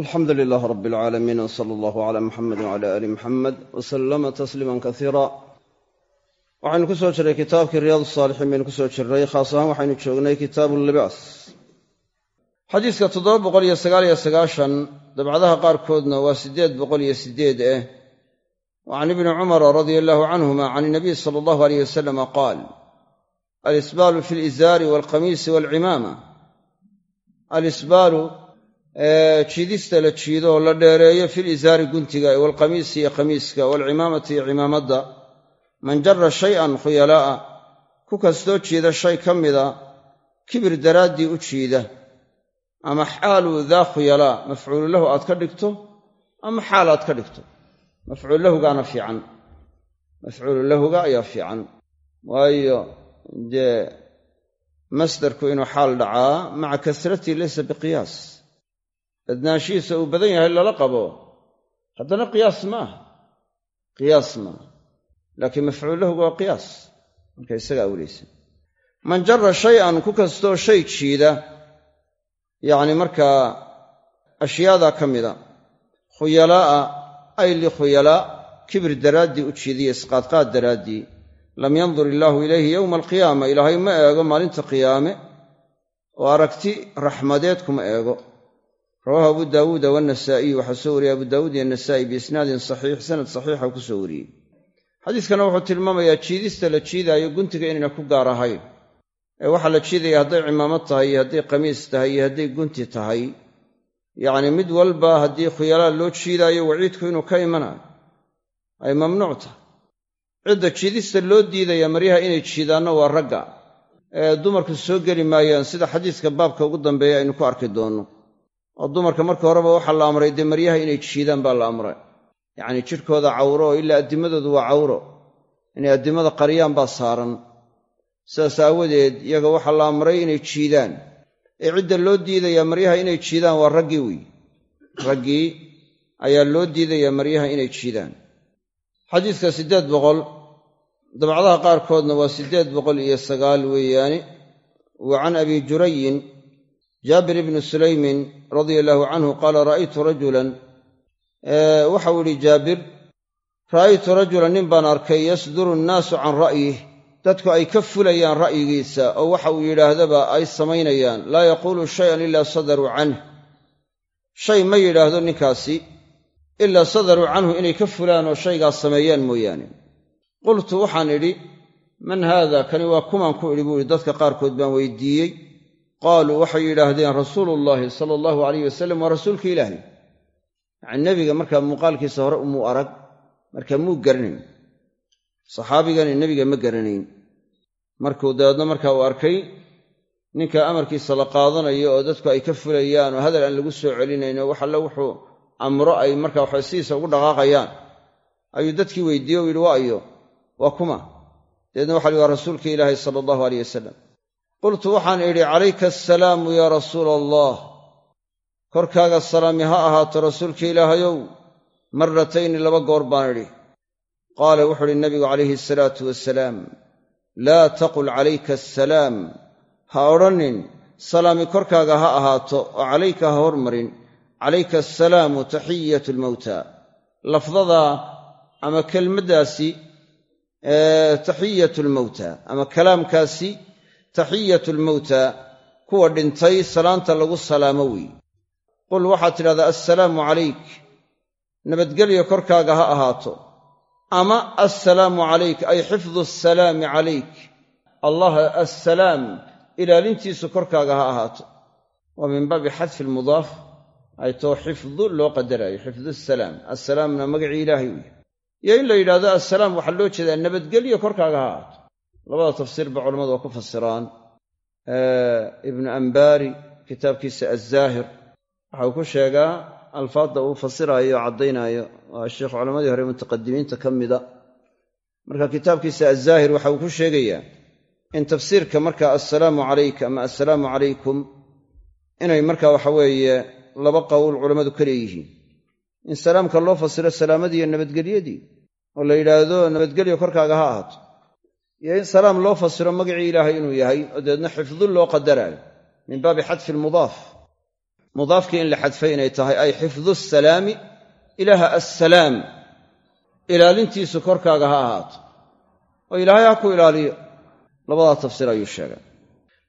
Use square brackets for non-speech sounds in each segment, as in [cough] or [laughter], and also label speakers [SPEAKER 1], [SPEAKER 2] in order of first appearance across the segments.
[SPEAKER 1] alxamdu lilaah rab alcaalamiin w sala allahu cala muxamed wcala aali muxamed w salama tasliiman kasiira waxaynu ku soo jirray kitaabkii riyaad saalixiin baynu ku soo jirray khaas ahaan waxaynu joognay kitaabu libaas. Xadiiska dabcadaha qaarkoodna waa siddeed boqol iyo siddeed eh. Wa can ibni cumara radia allahu canhuma can inabiy sala allahu aleyh wasalama qaal alisbaalu fi lizaari walqamiisi walcimaama jiidista la jiido oo la dheereeyo fil izaari guntiga waalqamiisi iyo qamiiska waalcimaamati iyo cimaamadda. Man jara shay-an khuyalaa'a ku kastoo jiida shay ka mida kibir daraaddii u jiida. Ama xaalu daa khuyalaa mafcuulu lahu aad ka dhigto ama xaal aad ka dhigto. Mafcuul lahugaana fiican. Mafcuulu lahuga ayaa fiican. Waayo dee masdarku inuu xaal dhacaa maca kasratii laysa biqiyaas badnaanshihiisa uu badan yahay lala qabo. Haddana qiyaas maaha qiyaas maaha laakiin mafcuul waa qiyaas. Marka isagaa awlaysa man jara shay-an ku kastoo shay jiida yacni markaa ashyaadaa ka mida khuyalaa'a ay likhuyalaa kibir daraaddii u jiidiya isqaadqaad daraaddii lam yandur illaahu ilayhi yowma alqiyaama ilaahay ma eego maalinta qiyaame oo aragti raxmadeed kuma eego rawaahu abu daawuuda wanasaa'iyu waxaa soo wariyey abu daawuud iyo nasaa'i biisnaadin saxiix sanad saxiixa ku soo wariyey. Xadiiskana wuxuu tilmaamayaa jiidista la jiidaayo guntiga inayna ku gaar ahayn. Ee waxaa la jiidaya hadday cimaamad tahay iyo hadday qamiis tahay iyo hadday gunti tahay. Yacni mid walba haddii khuyalaa loo jiidaayo waciidku inuu ka imanayo ay mamnuuc tahay. Cidda jiidista loo diidaya maryaha inay jiidaanna waa ragga. Ee dumarku soo geli maayaan sida xadiiska baabka ugu dambeeya aynu ku arki doonno oo dumarka marka horeba waxaa la amray dee maryaha inay jiidaan baa la amray. Yacnii jidhkooda cawro oo ilaa addimadoodu waa cawro. Inay addimada qariyaan baa saaran. Sidaas aawadeed iyaga waxaa la amray inay jiidaan ee cidda loo diidayaa maryaha inay jiidaan waa raggii wey raggii ayaa loo diidayaa maryaha inay jiidaan xadiiska siddeed boqol dabcadaha qaarkoodna waa siddeed boqol iyo sagaal weeyaane wa can abi jurayin jaabir ibni sulaymin radia allaahu canhu qaala ra'aytu rajulan. Waxau idhi jaabir ra'aytu rajulan nin baan arkay yasduru annaasu can ra'yih dadku ay ka fulayaan ra'yigiisa oo waxa uu yidhaahdaba ay samaynayaan laa yaquulu shayan ilaa sadaruu canh shay ma yidhaahdo ninkaasi ilaa sadaruu canhu inay ka fulaan oo shaygaas sameeyaan mooyaane. Qultu waxaan idhi man haada kani waa kumaan ku idhi buu idhi dadka qaarkood baan weydiiyey qaaluu waxay yidhaahdeen rasuulullaahi sala allahu alayh wasalam waa rasuulka ilaahay. Yacni nebiga markaa muuqaalkiisa hore umuu arag markaa muu garanayn. Saxaabigani nebiga ma garanayn. Markuu dabeedna markaa uu arkay ninka amarkiisa la qaadanayo oo dadku ay ka fulayaan oo hadal aan lagu soo celinayn oo wax alle wuxuu amro ay markaa waxa sidiisa ugu dhaqaaqayaan. Ayuu dadkii weydiiye u yidhi waa ayo waa kuma. Dabeedna waxa li waa rasuulka ilaahi sala allahu aleyh wasalam qultu waxaan idhi calayka assalaamu yaa rasuula allah korkaaga salaami ha ahaato rasuulka ilaahayow marratayni laba goor baan idhi. Qaala wuxuu uhi nabigu calayhi asalaatu wasalaam laa taqul calayka assalaam ha odhanin salaami korkaaga ha ahaato oo calayka ha hormarin. Calayka assalaamu taxiyatu lmowta lafdadaa ama kelmaddaasi taxiyatu lmowta ama kalaamkaasi taxiyatu lmowta kuwa dhintay salaanta lagu salaamo wey qul waxaad tidhahdaa assalaamu calayk. Nabadgelyo korkaaga ha ahaato. Ama assalaamu calayk ay xifdu assalaami calayk. Allah assalaam ilaalintiisu korkaaga ha ahaato. Waa min baabi xadfi almudaaf ay too xifdu loo qadaraayo xifdu assalaam assalaamna magacii ilaahay wey iyo in la yidhahdo assalaam waxaa loo jeedaa nabadgelyo korkaaga ha ahaato labada tafsiirba culamadu waa ku fasiraan. Ibnu ambaari kitaabkiisa azzaahir waxa uu ku sheegaa alfaadda uu fasiraayo o caddaynaayo. Waa sheikh culammadii hore mutaqadimiinta ka mida. Marka kitaabkiisa azzaahir waxa uu ku sheegayaa in tafsiirka marka assalaamu calayk ama assalaamu calaykum inay marka waxa weeye laba qowl culammadu ka leeyihiin. In salaamka loo fasiro salaamadii iyo nabadgelyadii oo la yidhaahdo nabadgelyo korkaaga ha ahaato iyo in salaam loo fasiro magacii ilaahay inuu yahay oo dabeedna xifdun loo qadaraayo min baabi xadfi almudaaf mudaafkii in la xadfay inay tahay ay xifdu asalaami ilaaha assalaam. Ilaalintiisu korkaaga ha ahaato oo ilaahay ha ku ilaaliyo. Labadaa tafsiir ayuu sheegay.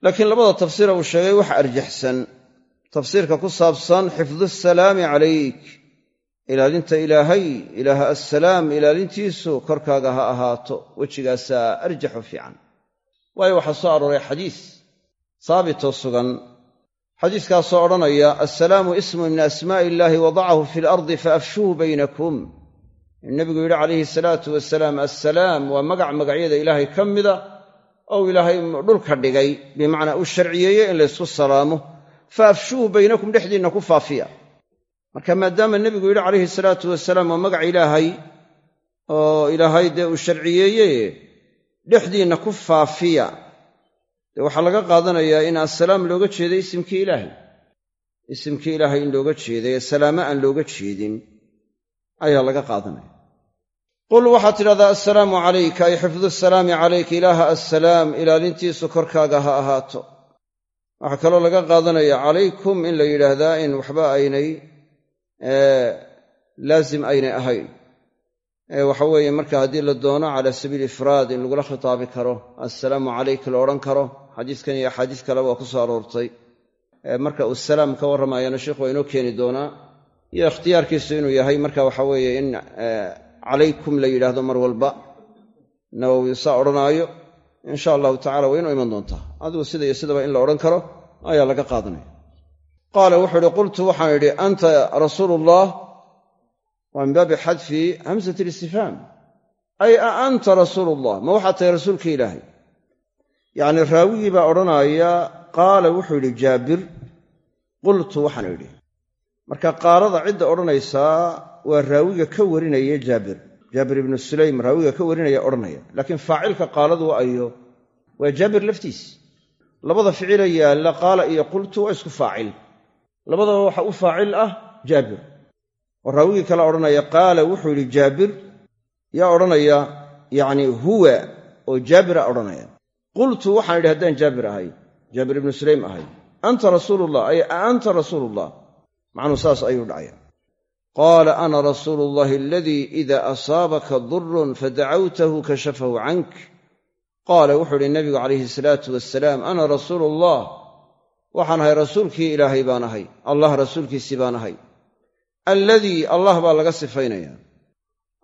[SPEAKER 1] Laakiin labada tafsiira uu sheegay wax arjaxsan tafsiirka ku saabsan xifdu asalaami calayk ilaalinta ilaahay ilaaha assalaam ilaalintiisu korkaaga ha ahaato wejigaasaa arjaxu fiican. Waayo waxaa soo arooray xadiis saabitoo sugan. Xadiiskaasoo odhanaya assalaamu ismu min asmaa'i illaahi wadacahu fi lardi faafshuuhu baynakum. Inuu nebigu yidhi calayhi salaatu wasalaam assalaam waa magac magacyada ilaahay ka mida ou ilaahay dhulka dhigay bimacnaa uu sharciyeeyey in laysku salaamo faafshuuhu baynakum dhexdiinna ku faafiya marka maadaama nebigu yidhi calayhi salaatu wasalaam waa magac ilaahay oo ilaahay dee uu sharciyeeye dhexdiinna ku faafiya. Dee waxaa laga qaadanayaa in assalaam looga jeeday isimkii ilaahay. Isimkii ilaahay in looga jeeday ee salaame aan looga jeedin ayaa laga qaadanaya. Qul waxaad tidhahdaa assalaamu calayka ay xifdu asalaami calayka ilaaha assalaam ilaalintiisu korkaaga ha ahaato. Waxaa kaloo laga qaadanaya calaykum in la yidhaahdaa in waxba aynay laazim aynay ahayn. Waxa weeye marka haddii la doono cala sabiili ifraad in lagula khitaabi karo assalaamu calayka la odhan karo xadiiskan iyo axaadiis kaleba waa ku soo aroortay. Marka uu salaam ka warramayana sheikhu waa inoo keeni doonaa iyo ikhtiyaarkiisu inuu yahay marka waxa weeye in calaykum la yidhaahdo mar walba nawowi saa odhanaayo insha allahu tacala waa inuu iman doontaa. Adigu sida iyo sidaba in la odhan karo ayaa laga qaadanaya qaala wuxuu idhi qultu waxaan idhi anta rasuuluullah waa min baabi xadfi hamsat listifhaam ay a anta rasuuluullah ma waxaad tahay rasuulka ilaahay. Yacni raawigii baa odhanaaya qaala wuxuu yidhi jaabir. Qultu waxaan idhi marka qaalada cidda odhanaysaa waa raawiga ka warinaya jaabir. Jaabir ibnu sulaym raawiga ka warinaya odhanaya. Laakiin faacilka qaaladu ayo waa jaabir laftiis. Labada ficila yaalla qaala iyo qultu waa isku faacil labadaba waxa u faacil ah jaabir. Oo raawigii kale odhanaya qaala wuxuu yidhi jaabir yaa odhanaya yacni huwa oo jaabira odhanaya. Qultu waxaan idhi haddaan jaabir ahay jaabir ibnu sulaym ahay. Anta rasuulullah ay a anta rasuulullah. Macnuu saas ayuu dhacaya. Qaala ana rasuulu llahi aladii ida asaabaka durun fadacawtahu kashafahu cank. Qaala wuxuu idhi nabigu calayhi salaatu wasalaam ana rasuulu allah waxaan ahay rasuulkii ilaahay baan ahay allah rasuulkiisii baan ahay alladii allah baa laga sifaynaya.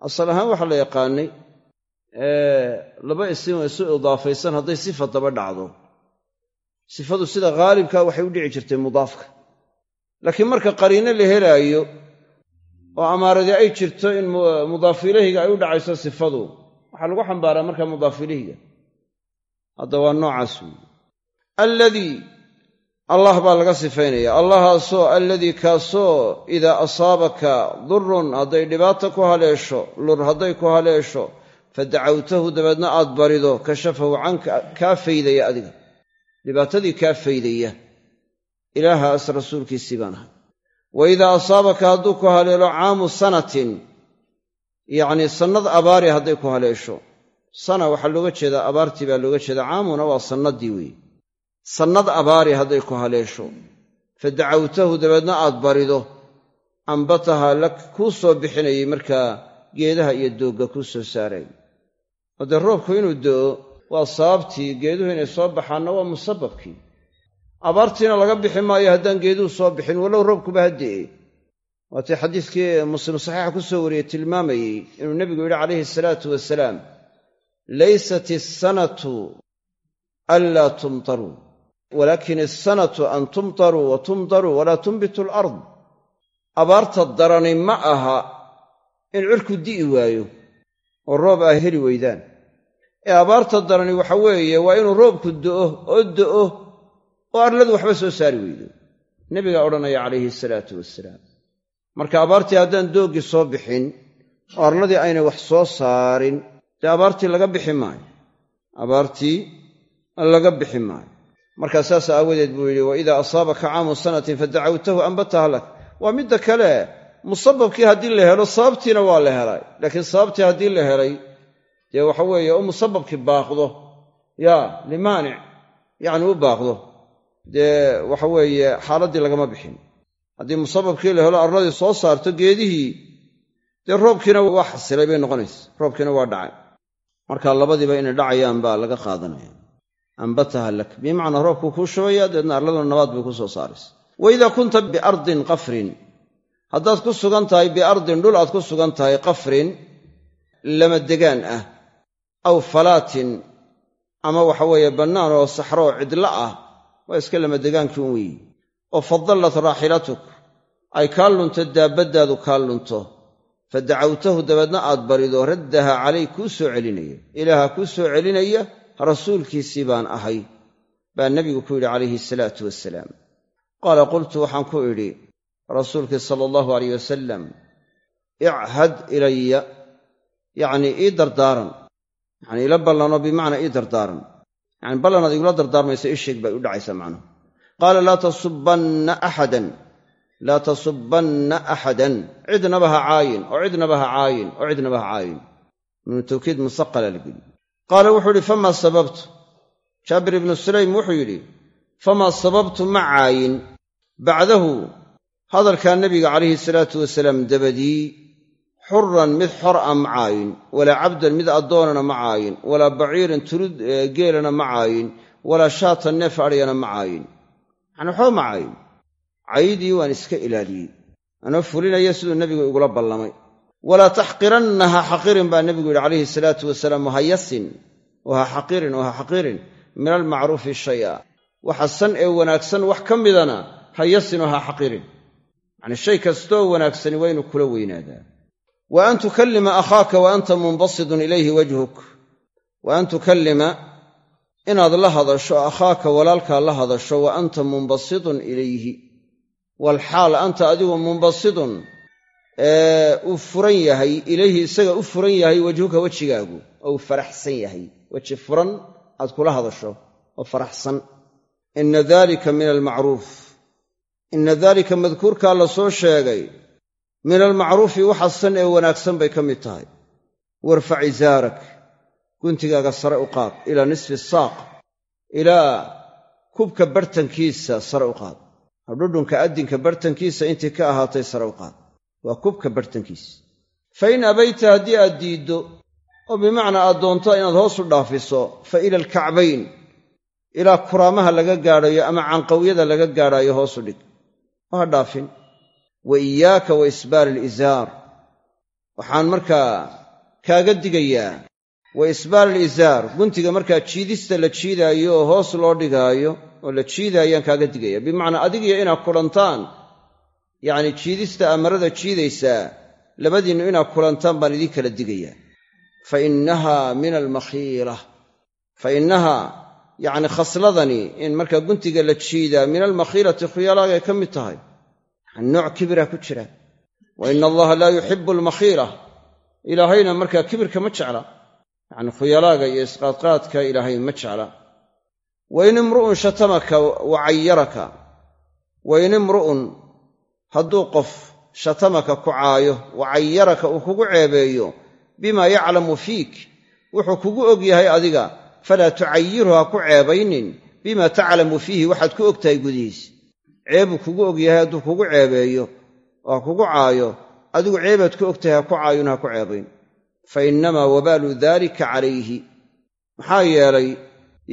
[SPEAKER 1] Asal ahaan waxaa la yaqaanay laba isim isu idaafaysan hadday sifa daba dhacdo. Sifadu sida haalibka waxay u dhici jirtay mudaafka. Laakiin marka qariino la helaayo oo amaaradii ay jirto in mudaafu ilayhiga ay u dhacayso sifadu waxaa lagu xambaaraa marka mudaafu ilayhiga hadda waa noocaas weyi allah baa laga sifaynaya allahaasoo alladii kaasoo idaa asaabaka durun hadday dhibaata ku haleesho lur hadday ku haleesho fadacawtahu dabeedna aad barido kashafahu canka kaa faydaya adiga. Dhibaatadii kaa faydaya. Ilaahaas rasuulkiisii baan ahay. Wa idaa asaabaka hadduu ku haleelo caamu sanatin yacnii sannad abaari hadday ku haleesho. Sana waxaa looga jeedaa abaartii baa looga jeedaa caamuna waa sannaddii weeye sannad abaari hadday ku haleesho. Fadacawtahu dabeedna aad barido ambataha la kuu soo bixinayay markaa geedaha iyo doogga kuu soo saaray. Oo roobku inuu do'o waa sababtii geeduhu inay soo baxaanna waa musababkii. Abaartiina laga bixi maayo haddaan geeduhu soo bixin walow roobkuba hadde'e waatii xadiiskii muslim saxiixa ku soo wariyey tilmaamayey inuu nebigu yidhi calayhi salaatu wasalaam laysat isanatu anlaa tumtaruu walaakin isanatu an tumtaruu wa tumtaruu walaa tunbitu alard. Abaarta darani ma aha in cirku di'i waayo oo roob aa heli weydaan. Ee abaarta darani waxa weeye waa inuu roobku do'o oo do'o oo arladu waxba soo saari weydo. Nebigaa odhanaya calayhi salaatu wasalaam marka abaartii haddaan dooggii soo bixin oo arladii aynay wax soo saarin dee abaartii laga bixi maayo? Abaartii laga bixi maayo markaa saas aawadeed buu yidhi wa idaa asaabaka caamu sanatin fadacawtahu ambataha lak waa midda kale musababkii haddii la helo sababtiina waa la helay. Laakiin sababtii haddii la helay dee waxa weeye oo musababkii baaqdo. Yaa limaanic yacni u baaqdo. Dee waxa weeye xaaladdii lagama bixin. Haddii musababkii la helo arladii soo saarto geedihii dee roobkiina waa xasilay bay noqonaysa. Roobkiina waa dhacay. Marka labadiiba inay dhacayaan baa laga qaadanaya ambataha lak bimacnaa roobkuu kuu shubaya deedna arlada nabaad bay ku soo saaraysa wa idaa kunta biardin qafrin haddaad ku sugan tahay biardin dhul aad ku sugan tahay qafrin lama degaan ah aw falaatin ama waxa weeye bannaan oo saxro oo cidlo ah waa iska lama degaankii un weeyi oo fadallat raaxilatuk ay kaa lunto daabbaddaadu kaa lunto fa dacawtahu dabeedna aad barido raddaha calay kuu soo celinaya ilaaha kuu soo celinaya rasuulkiisii baan ahay baa nebigu ku yidhi calayhi salaatu wasalaam qaala qultu waxaan ku idhi rasuulkii sala allahu alayh wasalam ichad ilaya yacnii ii dardaaran yacanii ila ballanoo bimacnaa ii dardaaran. Yani ballanaad igula dardaarmaysa ii sheeg bay u dhacaysaa macnuhu qaala laa tasubbanna axadan laa tasubbanna axadan cidnaba ha caayin oo cidnaba ha caayin oo cidnaba ha caayin. Ibnu tawkiid musaqala la geli qaala wuxuu yidhi famaa sababtu? Jaabir ibnu sulaym wuxuu yidhi famaa sababtu ma caayin. Bacdahu hadalkaa nebiga calayhi salaatu wasalaam dabadii xuran mid xor a ma caayin. Walaa cabdan mid addoonana ma caayin. Walaa baciiran tulud geelana ma caayin. Walaa shaatan neef adhyana ma caayin. Yacni waxba ma caayin. Caydii waan iska ilaaliyey. Anoo fulinaya siduu nebigu igula ballamay walaa taxqiranna ha xaqirin baa nebigu yidhi calayhi salaatu wasalaam ha yasin oo ha xaqirin oo ha xaqirin min almacruufi shaya. Waxa san ee wanaagsan wax ka midana ha yasin oo ha xaqirin yacnii shay kastooo wanaagsani waa inuu kula weynaadaa. Wa an tukallima akhaaka wa anta munbasidun ilayhi wajhuk. Wa an tukallima inaad la hadasho akhaaka walaalkaa la hadasho wa anta munbasidun ilayhi. Walxaal anta adigu munbasidun uu furan yahay ilayhi isaga u furan yahay wajhuka wejigaagu oo uu faraxsan yahay. Weji furan aad kula hadasho oo faraxsan. Inna dalika min almacruuf. Inna daalika madkuurkaa la soo sheegay min almacruufi waxa san ee wanaagsan bay ka mid tahay. Warfac izaarak guntigaaga sare u qaad. Ilaa nisfi saaq ilaa kubka bartankiisa sare u qaad. Dhudhunka addinka bartankiisa intii ka ahaatay sare u qaad waa kubka bartankiisa fa in abayta haddii aad diiddo oo bimacnaa aad doonto inaad hoos u dhaafiso fa ila alkacbayn ilaa kuraamaha laga gaadhayo ama canqawyada laga gaadhaayo hoosu dhig. Oo ha dhaafin. Wa iyaaka wa isbaal alizaar. Waxaan markaa kaaga digayaa. Wa isbaal alizaar. Guntiga markaa jiidista la jiidaayo oo hoos loo dhigaayo oo la jiidaayaan kaaga digaya bimacnaa adigiyo inaad kulantaan yacni jiidista amarada jiidaysaa labadiinnu inaad kulantaan baan idiin kala digayaa. Fa innaha min almakhiila. Fa innahaa yacni khasladani in markaa guntiga la jiidaa min almakhiilati khuyalaagay ka mid tahay. Nooc kibira ku jira. Wa ina allaha laa yuxibu almakhiila. Ilaahayna markaa kibirka ma jecla. Yacni khuyalaaga iyo isqaadqaadka ilaahay ma jecla. Wa in imru'un shatamaka wa cayaraka wa in imru'un hadduu qof shatamaka ku caayo wa cayaraka uu kugu ceebeeyo bimaa yaclamu fiik wuxuu kugu og yahay adiga falaa tucayirhu ha ku ceebaynin bimaa taclamu fiihi waxaad ku og tahay gudihiisa ceebuu kugu og yahay hadduu kugu ceebeeyo oo ha kugu caayo adigu ceebaad ku og tahay ha ku caayun ha ku ceebayn. Fa innamaa wabaalu daalika calayhi. Maxaa yeelay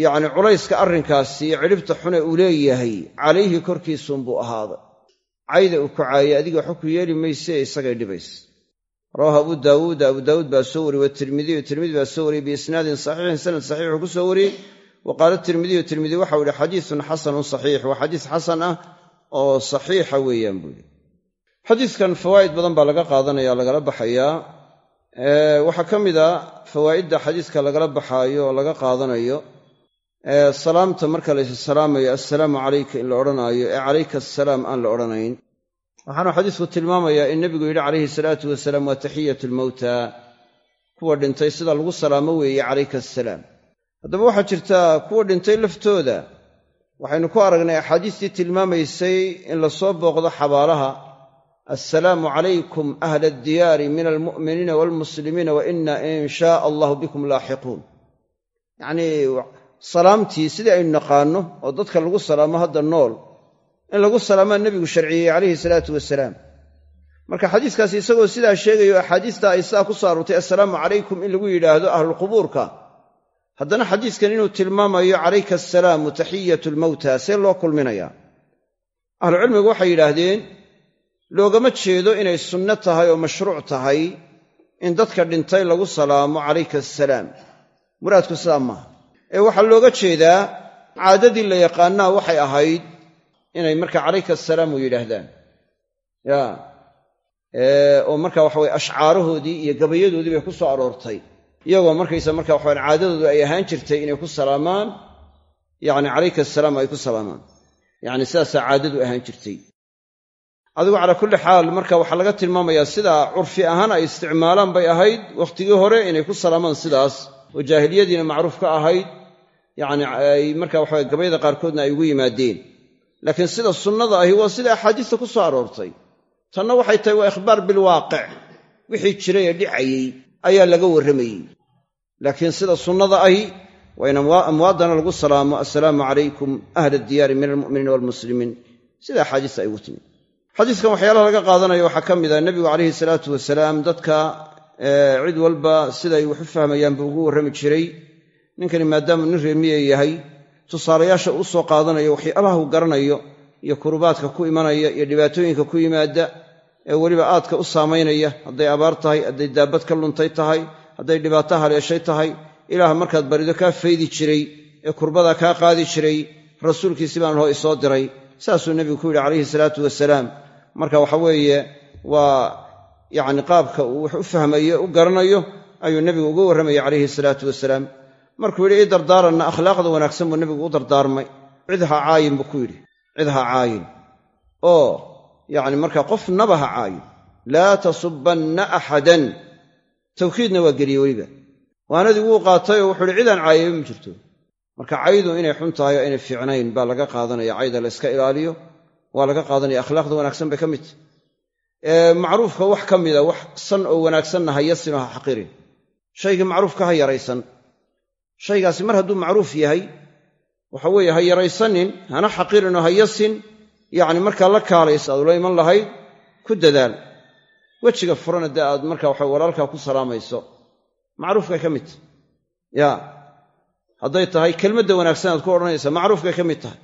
[SPEAKER 1] yacni culayska arrinkaasi iyo cidhibta xune uu leeyahay calayhi korkiisuunbuu ahaaday cayda uu ku caayay adiga waxba ku yeeli mayse isagay dhibaysa rawaahu abu daawuuda abu daawuud baa soo wariyey watirmidiyu tirmidi baa soo wariyey biisnaadin saxiixin sanad saxiixuu ku soo wariyey. Wa qaala tirmidiyu tirmidi waxau ihi xadiisun xasanun saxiix. Waa xadiis xasan ah oo saxiixa weeyaan buu yihi xadiiskan fawaa'id badan baa laga qaadanaya lagala baxayaa waxaa ka mid a fawaa'idda xadiiska lagala baxaayo oo laga qaadanayo salaamta marka laysu salaamayo assalaamu calayka in la odhanaayo ee calayka assalaam aan la odhanayn. Waxaanu xadiisku tilmaamayaa in nebigu yidhi calayhi salaatu wasalaam waa taxiyatu lmowta kuwa dhintay sida lagu salaamo weeye calayka assalaam. Haddaba waxaa jirta kuwa dhintay laftooda. Waxaynu ku aragnay axaadiistii tilmaamaysay in la soo booqdo xabaalaha assalaamu calaykum ahla addiyaari min almu'miniina waalmuslimiina wa inna in shaa allahu bikum laaxiquun. Yacnii salaamtii sidii aynu naqaanno oo dadka lagu salaamo hadda nool in lagu salaamaa nebigu sharciyey calayhi salaatu wasalaam. Marka xadiiskaasi isagoo sidaa sheegayo axaadiista ay sidaa ku soo assalaamu calaykum in lagu yidhaahdo ahlulqubuurka haddana xadiiskan inuu tilmaamayo calayka assalaamu taxiyatu lmowta see loo kulminayaa ahlucilmigu waxay yidhaahdeen loogama jeedo inay sunno tahay oo mashruuc tahay in dadka dhintay lagu salaamo calayka assalaam. Muraadku sidaa maaha ee waxaa looga jeedaa caadadii la yaqaanaa waxay ahayd inay marka calayka assalaamu yidhaahdaan. Ya. Oo marka waxa weye ashcaarahoodii iyo gabayadoodii bay ku soo aroortay. Iyagoo markaysa marka waxawan caadadoodu ay ahaan jirtay inay ku salaamaan yacni calayka assalaam ay ku salaamaan. Yacni sidaasaa caadadu ahaan jirtay. Adigu calaa kulli xaal marka waxaa laga tilmaamayaa sidaa curfi ahaan ay isticmaalaan bay ahayd wakhtigii hore inay ku salaamaan sidaas oo jaahiliyadiina macruuf ka ahayd yacni ay marka waxawe gabayada qaarkoodna ay ugu yimaadeen. Laakiin sida sunnada ahi waa sida axaadiista ku soo aroortay. Tanna waxay tahay waa ikhbaar bilwaaqic wixii jiray ee dhicayey ayaa laga warramayey. Laakiin sida sunnada ahi waa in amwaaddana lagu salaamo assalaamu calaykum ahla diyaari min almu'miniina waalmuslimiin sida axaadiista ay ugu timid. Xadiiskan waxyaalaha laga qaadanaya waxaa ka mid ah nebigu calayhi salaatu wasalaam dadka cid walba siday wax u fahmayaan buu ugu warrami jiray ninkani maadaama nin reemiye yahay tusaalayaasha uu soo qaadanayo waxyaalaha uu garanayo iyo kurubaadka ku imanaya iyo dhibaatooyinka ku yimaada ee weliba aadka u saamaynaya hadday abaar tahay hadday daabad ka luntay tahay hadday dhibaato haleeshay tahay ilaah markaad barido kaa faydi jiray ee kurbadaa kaa qaadi jiray rasuulkiisi baan loo isoo diray. Saasuu nebigu ku yidhi calayhi salaatu wasalaam. Marka waxa weeye waa yacni qaabka uu wax u fahmayo u garanayo ayuu nebigu uga warramayay calayhi salaatu wasalaam markuu yidhi ii dardaaranna akhlaaqda wanaagsan buu nebigu u dardaarmay. Cid ha caayin buu ku yidhi. Cid ha caayin. Oo yacni marka qofnaba ha caayin. Laa tasubbanna axadan tawkiidna waa geliyey weliba. Waanadii wuu qaatay oo wuxuu ihi cidaan caayayba ma jirto. Marka caydu inay xun tahay oo aynay fiicnayn baa laga qaadanaya cayda la yska ilaaliyo waa laga qaadanaya akhlaaqda wanaagsan bay ka mid. Tahy macruufka wax ka mida wax san oo wanaagsanna ha oo ha xaqirin shaygii macruufka ha yaraysan shaygaasi mar hadduu macruuf yahay waxa weeye ha yaraysanin hana xaqirin oo ha yasin yacni markaa la kaalaysa aad ula iman lahayd ku dadaal. Wejiga furana dee aad marka waxa walaalkaa ku salaamayso. Macruufkay ka mid tahy ya hadday tahay kelmadda wanaagsan aad ku odhanaysaa macruufkay ka mid tahay.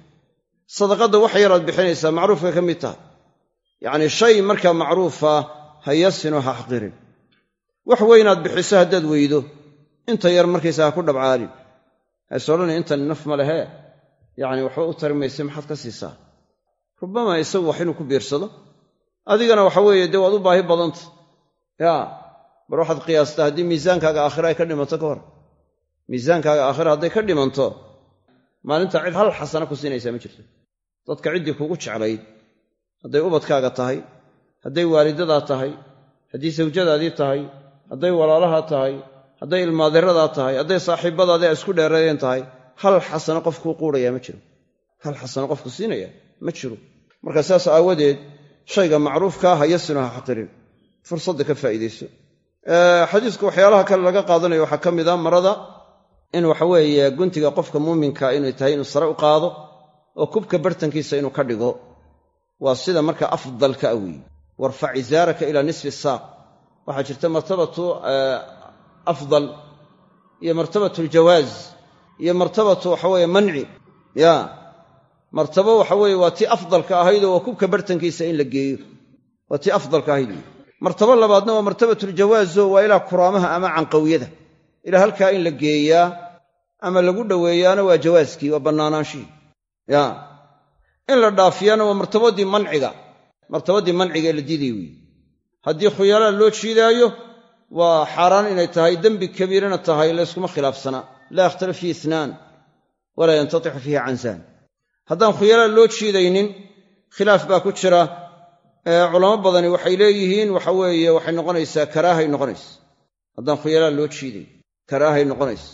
[SPEAKER 1] Sadaqadda wax yar aad bixinaysaa macruufkay ka mid tahay. Yacnii shay markaa macruufa ha yasinoo ha xaqirin wax weynaad bixiso haddaad weydo inta yar markaysa ha ku dhabcaalin odhanay intan naf ma lehee yacni waxba u tari maxaad ka siisaa? Rubama isagu wax inuu ku biirsado. Adigana waxa weeye dee waad u baahi badanta. Yaa bar waxaad qiyaastaa haddii miisaankaaga aakhira ay ka dhimanto ka hor. Miisaankaaga aakhira hadday ka dhimanto maalinta cid hal xasana ku siinaysaa ma jirto. Dadka ciddii kugu jeclayd. Hadday ubadkaaga tahay hadday waalidadaa tahay haddii sawjadaadii tahay hadday walaalahaa tahay hadday ilmaadiradaa tahay hadday saaxiibbadaadii ay isku dheereeyeen tahay hal xasano qofkuu quudhayaa ma jiro. Hal xasano qofku siinaya ma jiro. Marka saas aawadeed shayga macruufkaa ha yasino ha xaqirin fursadda ka faa'iidayso. Xadiisku waxyaalaha kale laga qaadanayo waxaa ka mid a marada in waxaweeye guntiga qofka muuminka inay tahay inuu sare u qaado oo kubka bartankiisa inuu ka dhigo. Waa sida marka afdalka a weeye. Warfac izaaraka ilaa nisfi saaq. Waxaa jirta martabatu afdal iyo martabatu aljawaaz iyo martabatu waxaweeye manci. Ya martabo waxa weeye waa tii afdalka ahaydoo waa kubka bartankiisa in la geeyo. Waa tii afdalka ahayd. Martabo labaadna waa martabatuljawaazoo waa ilaa kuraamaha ama canqawiyada. Ilaa halkaa in la geeyaa ama lagu dhoweeyaana waa jawaaskii waa bannaanaanshihii ya in la dhaafiyana waa martabadii manciga. Martabadii manciga ee la diiday weeye. Haddii khuyalaa loo jiidaayo waa xaaraan inay tahay dembi kabiirana tahay layskuma khilaafsana. Laa yakhtalif fiihi itnaan walaa yantatixu fiihi cansaan. Haddaan khuyalaa loo jiidaynin khilaaf baa ku jira. Culamo badani waxay leeyihiin waxa weeye waxay noqonaysaa karaahay noqonaysa haddaan khuyalaa loo jiiday karaahay noqonaysa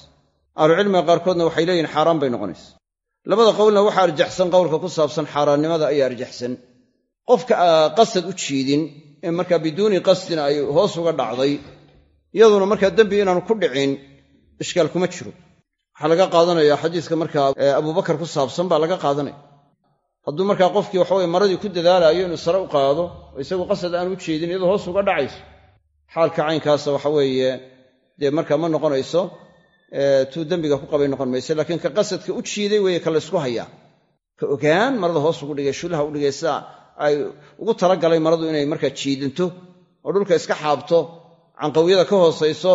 [SPEAKER 1] ahlucilmiga qaarkoodna waxay leeyihiin xaaraan bay noqonaysa labada qowlna waxaa arjaxsan qowlka ku saabsan xaaraannimada ayaa arjaxsan. Qofka qasad u jiidin ee markaa biduuni qasdin ay hoos uga dhacday iyaduna markaa dembi inaanu ku dhicin ishkaal kuma jiro. Waxaa laga qaadanaya xadiiska markaa abubakar ku saabsan baa laga qaadanaya. Hadduu markaa qofkii waxaweye maradii ku dadaalayo inuu sare u qaado oo isagu qasad aan u jeedin iyadoo hoos uga dhacayso xaalka caynkaasa waxa weeye dee markaa ma noqonayso tuu dembiga ku qabay noqon mayse laakiin ka qasadka u jiiday weeye ka laysku hayaa. Ka ogaan marada hoos ugu dhigay shulaha u dhigay sida ay ugu talagalay maradu inay markaa jiidanto oo dhulka iska xaabto canqawiyada ka hoosayso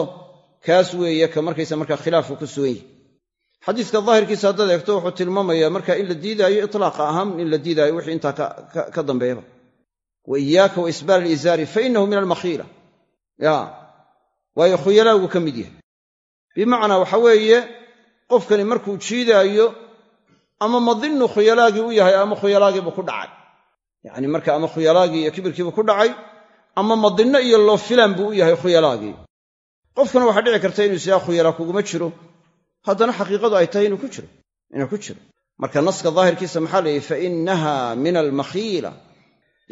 [SPEAKER 1] kaas weeye ka markaysa markaa khilaafku ku sugan yihi xadiiska daahirkiisa haddaad eegto wuxuu tilmaamayaa marka in la diidaayo itlaaqa ahaan in la diidaayo wixii intaa ka dambeeyaba. Wa iyaaka wa isbaal alizaari fa innahu min almakhiila. Ya waayo khuyalaagu ka mid yahay. Bimacnaa waxa weeye qofkani markuu jiidaayo ama madinnu khuyalaagii u yahay ama khuyalaagiibuu ku dhacay. Yacni marka ama khuyalaagii iyo kibirkiibuu ku dhacay ama madinno iyo loo filaan buu u yahay khuyalaagii. Qofkana waxaa dhici karta inuu siyaa khuyalaa kuguma jiro. Haddana xaqiiqadu ay tahay inuu ku jiro inuu ku jiro. Marka naska daahirkiisa maxaa la yidhi fa innaha min almakhiila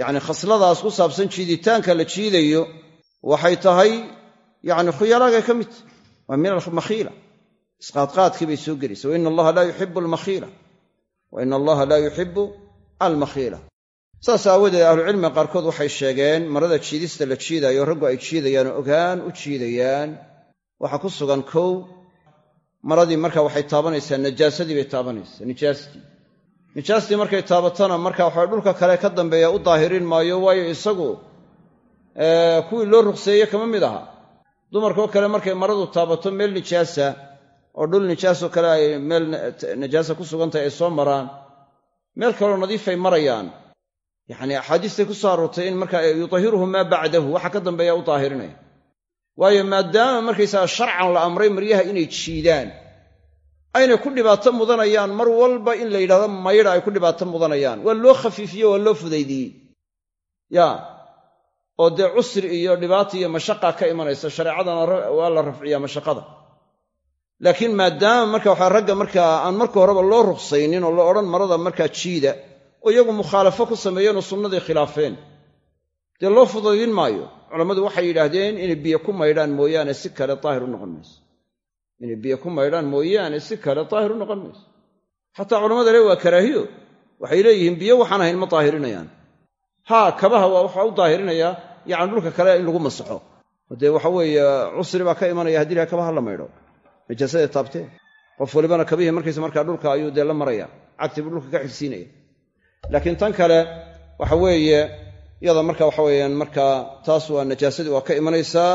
[SPEAKER 1] yacni khasladaas ku saabsan jiiditaanka la jiidayo waxay tahay yacni khuyalaagay ka mid. Waa min almakhiila isqaadqaadkii bay soo gelaysa. Wa ina allaha laa yuxibu almakhiila. Wa ina allaha laa yuxibu almakhiila saas aawadeed ahlucilmiga qaarkood waxay sheegeen marada jiidista la jiidaayo raggu ay jiidayaan oo ogaan u jiidayaan waxaa ku sugan kow maradii marka waxay taabanaysaa najaasadii bay taabanaysaa nijaastii. Nijaastii markay taabatana marka waxa dhulka kale ka dambeeya u daahirin maayo waayo isagu kuwii loo ruqseeye kama mid aha. Dumarkoo kale markay maradu taabato meel nijaasa oo dhul nijaasoo kale ay meel najaasa ku sugantahay ay soo maraan meel kaloo nadiifay marayaan yacni axaadiistay ku soo aroortay in marka yutahiruhu maa bacdahu waxa ka dambeeya u daahirinaya waayo maadaama markaysaga sharcan la amray maryaha inay jiidaan aynay ku dhibaato mudanayaan mar walba in la yidhahdo maydha ay ku dhibaato mudanayaan. Waa loo khafiifiye waa loo fudaydiyey. Ya oo dee cusri iyo dhibaata iyo mashaqa ka imanaysa shareecadana waa la rafciyaa mashaqada. Laakiin maadaama marka waxaa ragga markaa aan marka horeba loo ruqsaynin oo la odhan marada markaa jiida oo iyagu mukhaalafo ku sameeyeen oo sunnadii khilaafeen. Dee loo fudaydin maayo? Culammadu waxay yidhaahdeen inay biyo ku maydhaan mooyaane si kale daahir u noqon mayso inay biyo ku maydhaan mooyaane si kale daahir u noqon mayso xataa culamada le waa karaahiyo. Waxay leeyihiin biyo waxaan ahayn ma daahirinayaan. Haa kabaha waa waxaa u daahirinayaa yacni dhulka kale in lagu masaxo. Dee waxa weeye cusri baa ka imanaya haddii laha kabaha la maydho. Najaasadee taabtee. Qof walibana kabihii markaysa markaa dhulka ayuu dee la maraya cagti buu dhulka ka xigsiinaya laakiin tan kale waxa weeye yada marka waxa weeyaan markaa taas waa najaasadii waa ka imanaysaa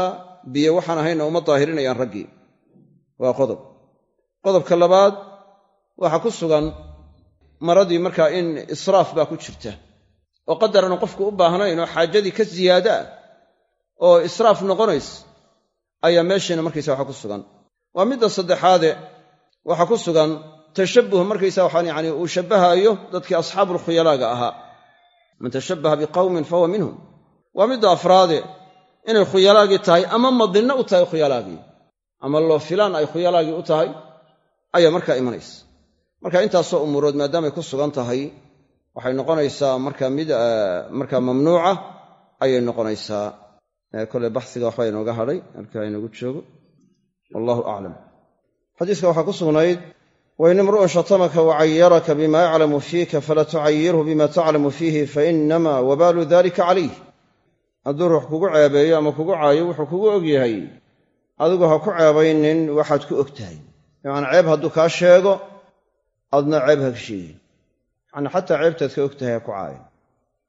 [SPEAKER 1] biyo waxaan ahaynna uma daahirinayaan raggii. Waa qodob. Qodobka labaad waxaa ku sugan maradii markaa in israaf baa ku jirta. Oo qadaran qofku u baahnayn oo xaajadii ka ziyaada ah oo israaf noqonays ayaa meeshiina markaysa waxa ku sugan. Waa midda saddexaade waxaa ku sugan tashabbuh markaysa waxaan yacni uu shabbahaayo dadkii asxaabulkhuyalaaga ahaa. Man tashabbaha biqawmin fahuwa minhum. Waa midda afraade inay khuyalaagii tahay ama madinno u tahay khuyalaagii ama loo filaan ay khuyalaagii u tahay ayaa markaa imanaysa. Marka intaasoo umuurood maadaamay ku sugan tahay waxay noqonaysaa marka mid markaa mamnuuca ayay noqonaysaa. Kole baxiga waxbaa inooga hadhay halkaa inoogu joogo. Wallahu aclam xadiiska waxaa ku sugnayd wain imru'un shatamaka wacayaraka bima yaclamu fiika fala tucayirhu bima taclamu fiihi fainama wabaalu dalika calayh hadduu ruux kugu ceebeeyo ama kugu caayo wuxuu kugu og yahay adigu ha ku ceebaynin waxaad ku og tahay bimacnaa ceeb hadduu kaa sheego adna ceeb ha ka sheegin yacnii xataa ceebtaad ka og tahay ha ku caayin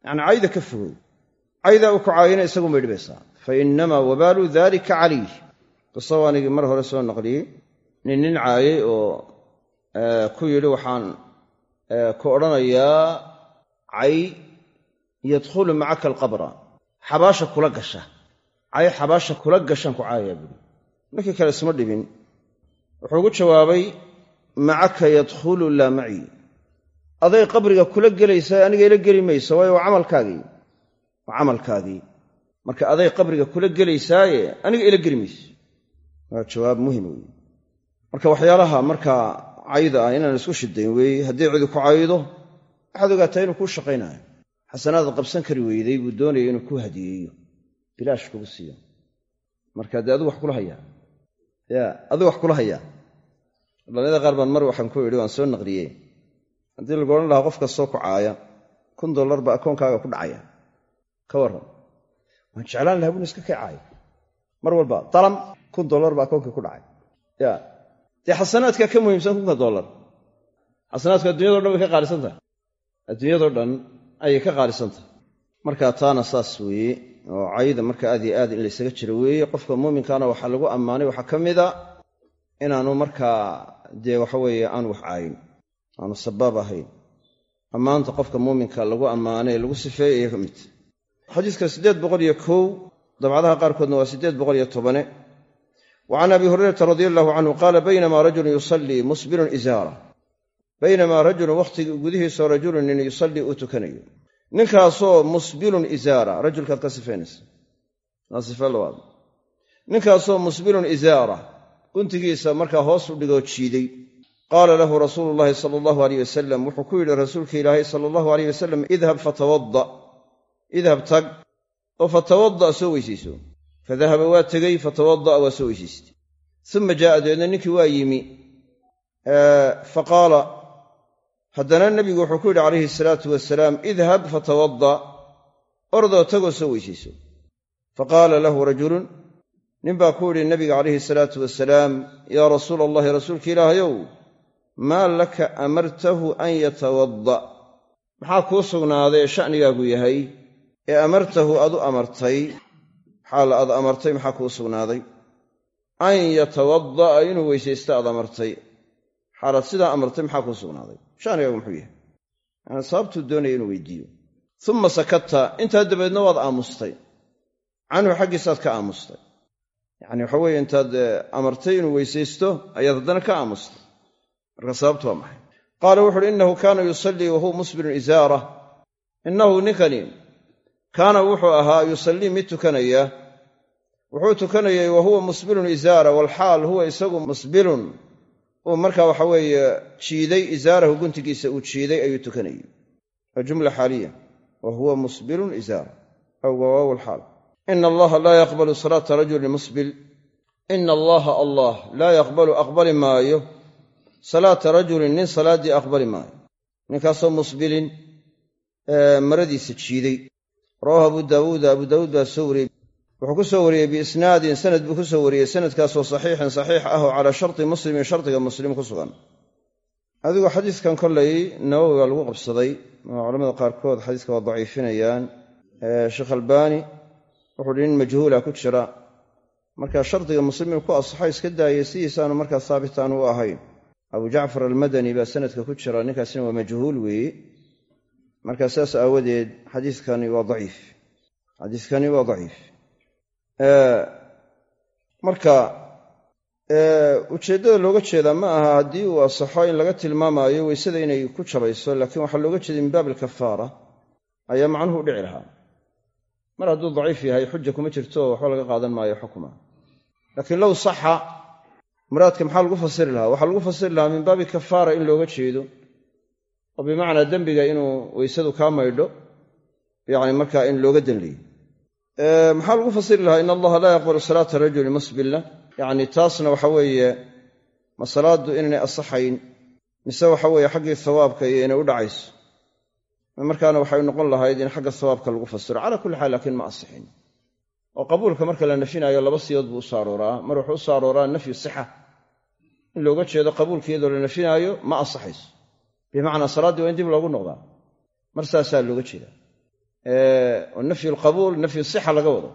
[SPEAKER 1] yacnii cayda ka fogow caydaa uu ku caayina isagu may dhibaysaa fa innamaa wabaalu mar hore soo naqliyey nin ku yidhi waxaan ku odhanayaa cay yadkhulu macaka alqabra. Xabaasha kula gasha. Cay xabaasha kula gashaan ku caayayaa buuri markii kale isma dhibin. Wuxuu ugu jawaabay macaka yadkhulu laa macii aday qabriga kula gelaysaa aniga ila geli mayso waayo waa camalkaagii. Waa camalkaagii. Marka aday qabriga kula gelaysaaye aniga ila geli mayso. Waa jawaab muhiim weeye marka waxyaalaha markaa cayda ah inaan isku shidayn weeye haddii cidi ku caydo waxaad ogaataa inuu kuu shaqaynaayo xasanaad qabsan kari weyday buu doonaya inuu kuu hadiyeeyo. Bilaash kugu siiyo. Marka dee adigu wax kula hayaa ya adigu wax kula hayaa dhalinyada qaar baan mar waxaan ku idhi waan soo naqliyey. Haddii lagu odhan lahaa qof kastoo ku caaya kun dollar baa akoonkaaga ku dhacaya. Ka warran. Waan jeclaan lahaa buna iska kacaayo mar walba dalam kun dollar baa akoonkii ku dhacay dee xasanaadka ka muhiimsan kunka dollar. Xasanaadku addunyado dhan way ka qaalisan tahay. Adduunyadoo dhan ayay ka qaalisan tahay. Marka taana saas weeye oo cayda marka aad iyo aad in laysaga jiro weeye qofka muuminkaana waxaa lagu ammaanay waxaa ka mida inaanu markaa dee waxaweeye aan wax caayin aanu sabaab ahayn. Ammaanta qofka muuminka lagu ammaanay lagu sifeeyey ayay ka mid xadiiska siddeed boqol iyo kow dabcadaha qaarkoodna waa siddeed boqol iyo tobane wa can abi hurayrata radia allahu canhu qaala baynamaa rajulun yusallii musbilun isaara baynamaa rajulun wakhtigii gudihiisoo rajulun nin yusallii uu tukanayo ninkaasoo musbilun isaara rajulkaad ka sifaynaysa waa sife labaad ninkaasoo musbilun isaara guntigiisa markaa hoos u dhigoo jiiday qaala lahu rasuulu llaahi sala allahu aleyh wasalam wuxuu ku yidhi rasuulka ilaahay sala allahu aleyh wasalam idhab fatawada idhab tag oo fatawada'a soo weysayso fadahaba waa tegey fatawada'a waa soo weysaystay uma jaa'a dabeedna ninkii waa yimi fa qaala haddana nebigu wuxuu ku yidhi calayhi salaatu wasalaam idhab fatawada ordoo tagoo soo weysayso fa qaala lahu rajulun nin baa ku yidhi nabiga calayhi salaatu wasalaam yaa rasuula allahi rasuulka ilaahayow maa laka amartahu an yatawadda maxaa kuu sugnaaday ee sha'nigaagu yahay ee amartahu aad u amartay xaal aad amartay? Maxaa kuu sugnaaday? An yatawadda'a inuu weysaysto aad amartay. Xaalaad sidaa amartay maxaa kuu sugnaaday? Sha'nigaagu muxuu yahay. Yani sababtuu doonaya inuu weydiiyo. Uma sakatta intaa dabeedna waad aamustay. Canhu xaggiisaad ka aamustay. Yacni waxa weeye intaad amartay inuu weysaysto ayaad haddana ka aamustay. Marka sababtu waa maxay? Qaala wuxu uhi innahu kaana yusallii wahuwa musbilun isaara innahu ninkani kaana wuxuu ahaa yusallii mid tukanaya wuxuu tukanayay wa huwa musbilun isaara walxaal huwa isagu musbilun. Uu marka waxa weeye jiiday isaarahu guntigiisa uu jiiday ayuu tukanayey waa jumla xaaliya. Wa huwa musbilun isaara aw wawaaw alxaal ina allaha laa yaqbalu salaata rajulin musbil. Ina allaha allah laa yaqbalu aqbali maayo. Salaata rajulin nin salaaddii aqbali maayo. Ninkaasoo musbilin maradiisa jiiday. Rawahu abu daawuuda abu daawuud baa soo wariyey wuxuu ku soo wariyey biisnaadin sanad buu ku soo wariyey sanadkaasoo saxiixin saxiix ah calaa sharti muslimin shardiga muslim ku sugan. Adigu xadiiskan kollay nawowi baa lagu qabsaday oo culamada qaarkood xadiiska waa daciifinayaan. Sheekh albaani wuxuu hi nin majhuula ku jira. Marka shardiga muslimin ku asaxo iska daayay sidiisaanu markaa haabitaan u ahayn. Abu jacfar almadani baa sanadka ku jira ninkaasina waa majhuul weeye. Marka saas aawadeed xadiiskani waa daciif. Xadiiskani waa daciif marka ujeeddada looga jeedaa ma aha haddii uu asaxo in laga tilmaamaayo weysada inay ku jabayso laakiin waxaa looga jeeday min baab alkafaara ayaa macnuhu u dhici lahaa. Mar hadduu daciif yahay xuja kuma jirto waxba laga qaadan maayo xukma laakiin low saxa muraadka maxaa lagu fasiri lahaa? Waxaa lagu fasiri lahaa min baabi kafaara in looga jeedo oo bimacnaa dembiga inuu weysadu kaa maydho yacni markaa in looga danleeyo maxaa lagu fasiri lahaa in allaha laa yaqbalu salaata rajuli musbilna yacni taasna waxa weeye ma salaaddu inaynay asaxayn mise waxa weeye xaggii hawaabka iyo inay u dhacayso. Markaana waxay noqon lahayd in xagga hawaabka lagu fasiro. Calaa kulli xaal laakiin ma asixin oo qabuulka marka la nafinayo laba siyood buu u soo arooraa mar wuxuu u soo arooraa nafyu sixa. In looga jeedo qabuulka iyadoo la nafinaayo ma asaxayso. Bimacnaa salaaddii waa in dib loogu noqdaa. Mar saasaa looga jeedaa nafyu lqabuul nafyu sixa laga wado.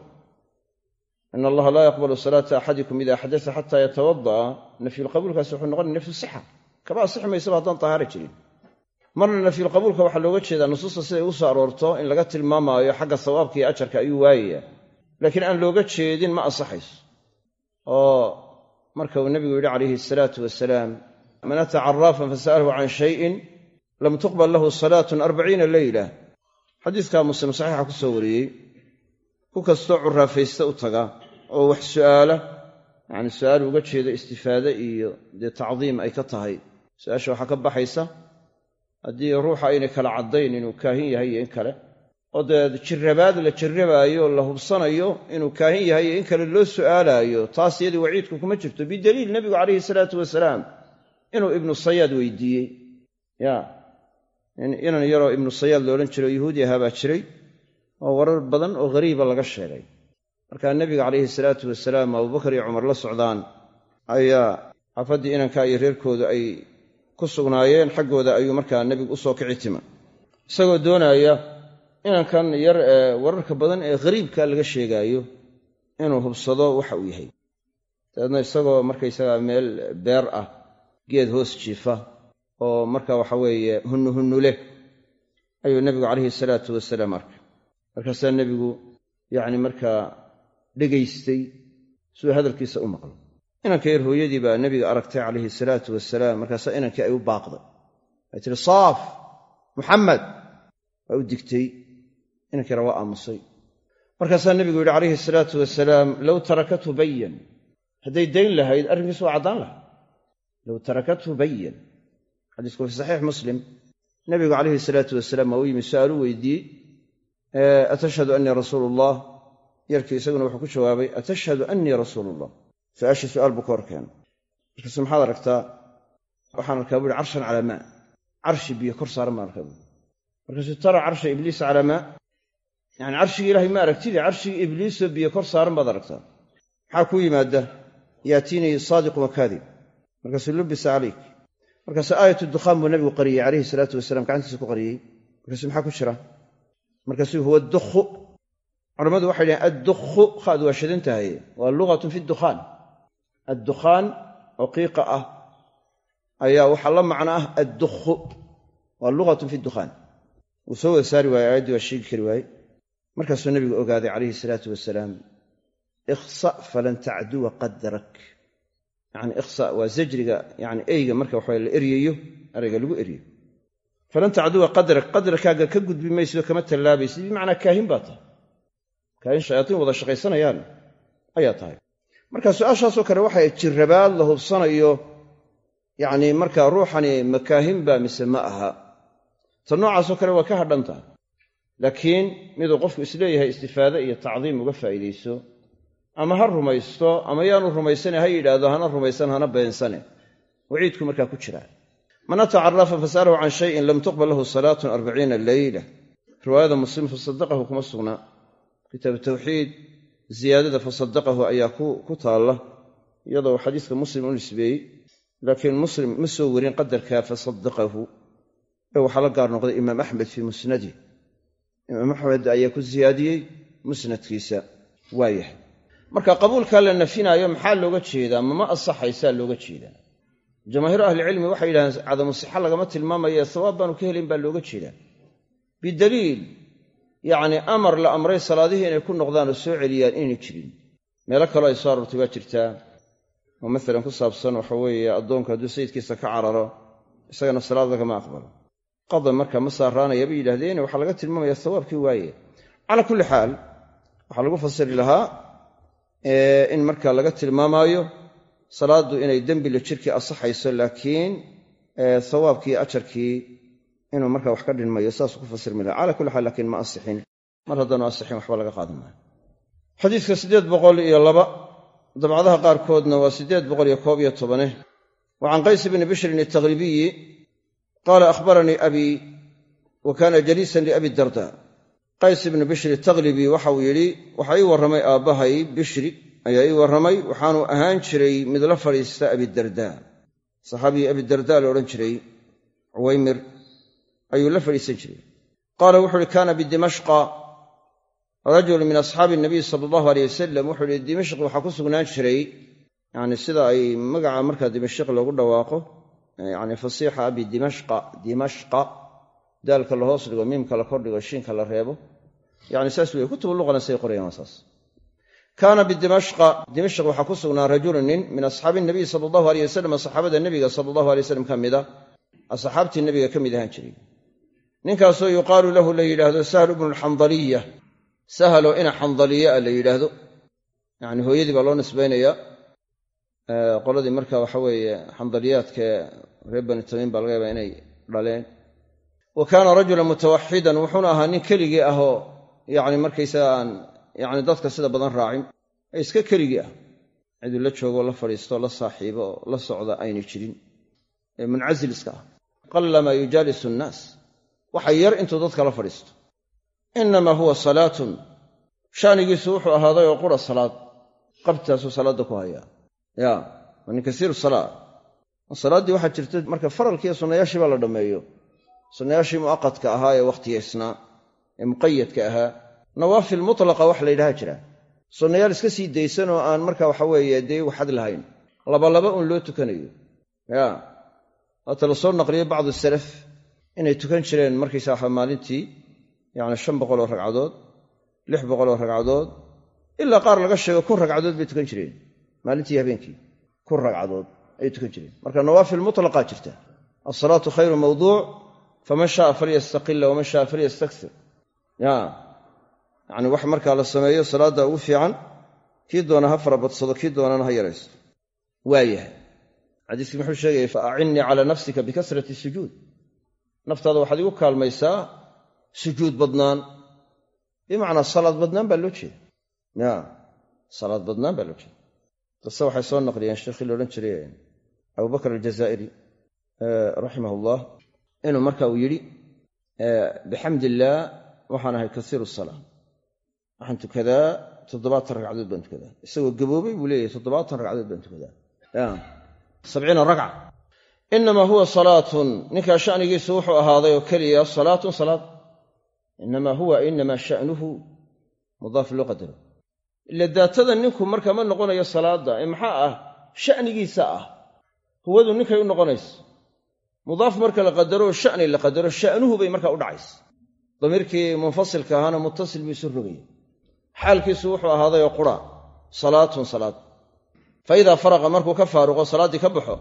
[SPEAKER 1] In allaha laa yaqbalu salaata axadikum ida xadasa xataa yatawada'a nafyulqabuulkaasi wuxuu noqonaya nafyu sixa. Kaba asixi maysaba haddaan tahaara jirin. Marna nafyulqabuulka waxaa looga jeedaa nusuusta siday u soo aroorto in laga tilmaamaayo xagga sawaabka iyo ajarka ayuu waayaya laakiin aan looga jeedin ma ansaxayso. Oo marka uu nebigu yidhi calayhi asalaatu wasalaam man ataa caraafan fasa'alahu can shayin lam tuqbal lahu salaatun arbaciina leyla xadiiskaa muslim saxiixa ku soo wariyey ku kastoo curaafaysta u taga oo wax su'aala yacni su'aal uga jeedo istifaade iyo dee tacdiim ay ka tahay su'aasha waxaa ka baxaysa haddii ruuxa aynay kala caddayn inuu kaahin yahay iyo in kale oo dee jirrabaad la jirrabaayo la hubsanayo inuu kaahin yahay iyo in kale loo su'aalaayo taas iyadii waciidku kuma jirto bidaliil nebigu calayhi salaatu wasalaam inuu ibnu sayaad weydiiyey. Ya inan yaroo ibnu sayaad loodhan jiray oo yahuudi ahaa baa jiray oo warar badan oo ghariiba laga sheegay. Markaa nebiga calayhi salaatu wasalaam abubakar iyo cumar la socdaan ayaa xaafaddii inankaa iyo reerkoodu ay ku sugnaayeen xaggooda ayuu markaa nebigu u soo kici tima. Isagoo doonaya inankan yar ee wararka badan ee ghariibka laga sheegaayo inuu hubsado waxa uu yahay. Dabeedna isagoo markaysagaa meel beer ah geed hoos jiifa oo marka waxa weeye hunnu leh ayuu nebigu calayhi salaatu wasalaam arkay. Markaasaa nebigu yacni markaa dhegaystay siduu hadalkiisa u maqlo. Inanka yar hooyadii baa nebiga aragtay calayhi salaatu wasalaam markaasaa inankii ay u baaqday. Ay tihi saaf muxamed waa u digtay inankii yara waa aamusay. Markaasaa nebigu yidhi calayhi salaatu wasalaam low tarakathu bayan hadday dayn lahayd arrinkiisu waa caddaan lahaa. Low tarakathu bayan xadiisku fi saxiix muslim. Nebigu calayhi salaatu wasalaam waa u yimi su'aalu weydiiyey atashhadu annii rasuulu ullah yarkii isaguna wuxuu ku jawaabay atashhadu annii rasuulu ullah su'aashii su'aal buu ka hor keenay markaasu maxaad aragtaa waxaan arkaa buuhi carshan calaa maa. Carshi biyo kor saaran baan arkaa markaasuu tara carsha ibliisa calaa maa yacani carshigii ilahay ma aragtide carshigii ibliisoo biyo kor saaran baad aragtaa. Maxaa kuu yimaada yaatiinii saadiqun wa kaadib. Markaasuu lubisa calayk markaasuu aayatu dukhaan buu nabigu qariyey calayhi salaatu wasalaam gacantiisa ku qariyey. Markaasuu maxaa ku jira? Markaasuu huwa dukhu culammadu waxay dhahen addukhu khaad waa shadan tahay waa lugatun fi dukhaan addukhaan oo qiiqa ah ayaa waxaa la macno ah addukhu waa lugatun fi dukhaan wuu soo wada saari waaye aayaddii waa sheegi kari waaye markaasuu nabigu ogaaday calayhi salaatu wasalaam ikhsa falan tacduwa qadarak yani ikhsa waa zajriga yani eyga marka waxa la eryayo erayga lagu eryayo falan tacduwa qadarak qadarkaaga ka gudbi maysido kama tallaabaysid bimacnaa kaahin baa tahay. Kaahin shayaatiin wada shaqaysanayaan ayaa tahay. Marka su'aashaasoo kale waxay jirrabaad la hubsanayo yacni markaa ruuxani makaahinba mise ma aha. Ta noocaasoo kale waa ka hadhan tahay. Laakiin miduu qofku is leeyahay istifaade iyo tacdiim uga faa'iidayso ama ha rumaysto ama yaanu rumaysane ha yidhaahdo hana rumaysan hana beensane. Waciidku markaa ku jiraa man ataa caraafa fasalahu can shayin lam tuqbal lahu salaatun arbaciina leyla riwaayada muslim fasadaqahu kuma sugnaa kitaabu tawxiid ziyaadada fasadaqahu ayaa ku taalla. Iyadoo xadiiska muslim u nisbeeyey laakiin muslim ma soo werin qadarka fasadaqahu ee waxaa la gaar noqday imaam axmed fii musnadih imaam axmed ayaa ku siyaadiyey musnadkiisa. Waayahay marka qabuulkaa la nafinaayo maxaa looga jeedaa? Mama asaxaysaa looga jeedaa? Jamaahiiru ahlicilmi waxay yidhahdeen cadamu sixa lagama tilmaamaye sawaab baanu ka helayn baa looga jeedaa. Bidaliil yacni amar la amray salaadihii inay ku noqdaan oo soo celiyaan inayna jirin. Meelo kaloo ay soo aroortay waa jirtaa oo masalan ku saabsan waxa weeye addoonku hadduu sayidkiisa ka cararo isagana salaad lagama aqbalo. Qada marka ma saaraanaya bay yidhahdeen waxaa laga tilmaamaya sawaabkii waaye. Calaa kulli xaal waxaa lagu fasiri lahaa in marka laga tilmaamaayo salaaddu inay dembi la jirkii asaxayso laakiin sawaabkii ajarkii inuu marka wax ka dhinmayo saasuu ku fasirmi laha cala kulli xaal laakiin ma asixin mar haddaanu asixin waxba laga qaadan maayo. Xadiidka siddeed boqol iyo laba dabcadaha qaarkoodna waa siddeed boqol iyo koob iyo tobane. Wa can qays bni bishrin altaqribiyi qaala akhbaranii abii wa kaana jaliisan liabi darda qays ibnu bishri taglibi waxauu yidhi waxaa ii warramay aabbahay bishri ayaa ii warramay waxaanu ahaan jiray mid la fadhiista abidarda saxaabigii abidarda la odhan jiray cuwaymir ayuu la fadhiisan jiray. Qaala wuxu uhi kaana bidimashqa rajulu min asxaabi nabiy sala allahu aleyh wasalam wuxuu ihi dimashq waxaa ku sugnaan jiray yani sida ay magaca markaa dimashq loogu dhawaaqo yani fasiixa bidimashqa dimashqa daalka la hoos dhigo miimka la kordhigo shiinka la reebo. Yani saas wey kutubu luqana say qorayaan saas. Kaana bidimashqa dimashq waxaa ku sugnaa rajulu nin min asxaabi nabiy sala allahu aleyh wasalam saxaabada nebiga sala allahu aley wasalam ka mida. Asxaabtii nebiga ka mid ahaan jiray. Ninkaasoo yuqaalu lahu la yidhaahdo sahlu bnu lxandaliya sahalo ina xandaliya a la yidhaahdo. Yani hooyadii baa loo nisbaynayaa qoladii marka waxa weeye xandaliyaadkae reer bani tamiim baa laga yaabaa inay dhaleen wa kaana rajulan mutawaxidan wuxuuna ahaa nin keligii ahoo yani markaysaga aan yani dadka sida badan raacin ee iska keligii ah. Ciduu la joogo la fadhiisto la saaxiibo oo la socda ayna jirin. Ee muncasil iska ah qallama yujaalisu nnaas. Waxa yar intuu dadka la fadhiisto. Innamaa huwa salaatun. Shanigiisu wuxuu ahaaday oo qura salaad. Qabtaasuu salaadda ku hayaa ya waa nin kasiiru salaa salaaddii waxaa jirta marka faralkiiyo sunnayaashii baa la dhammeeyo sunnayaashii mu'aqadka ahaa ee wakhtiyaysnaa ee muqayadka ahaa nawaafil mutlaqa wax la yidhaha jira. Sunnayaal iska sii daysan oo aan marka waxa weeye dee waxad lahayn. Labalaba un loo tukanayo. Ya. Waata la soo bacdu salaf inay tukan jireen markaysa waxa maalintii yacni shan boqol oo ragcadood lix boqol oo ragcadood ilaa qaar laga sheego kun ragcadood bay tukan jireen. Maalintii habeenkii kun ragcadood ayay tukan jireen. Marka nawaafil mutlaqaa jirta. Alsalaatu khayru mawduuc faman shaaa falyastaqila waman shaaa falyastakir ya yacni wax markaa la sameeyo salaadda ugu fiican kii doona ha farabadsado kii doonana ha yaraysto waayahay xadiiskii muxuu sheegaya fa calaa nafsika bikasrati sujuud naftaada waxaad igu kaalmaysaa sujuud badnaan bimacnaa salaad badnaan baa loo jeeda ya salaad badnaan baa loo jeeda qise waxay soo naqliyeen sheekhii laodhan jiray abubakr aljazaa'iri raximah ullah inuu marka uu yidhi bixamd illaah waxaan ahay kasiiru salaa waxaan tukadaa toddobaatan ragcadood baan tukadaa. Isagoo gaboobay buu leeyahay toddobaatan ragcadood baan tukadaa. Sabciina ragca. Inamaa huwa salaatun ninkaa shanigiisu wuxuu ahaaday oo keliya salaatun salaad. Inamaa huwa inamaa sha'nuhu mudaaf loo qadaro. Ila daatada ninku marka ma noqonayo salaadda ee maxaa ah? Sha'nigiisa ah. Huwadu ninkay u noqonayso mudaaf marka la qadaro sha'ni la qadaro sha'nuhu bay markaa u dhacaysa. Damiirkii munfasilka ahaana muttasil buu isu rogaya xaalkiisu wuxuu ahaaday oo qura salaatun salaad. Fa idaa faraqa markuu ka faaruqo salaaddii ka baxo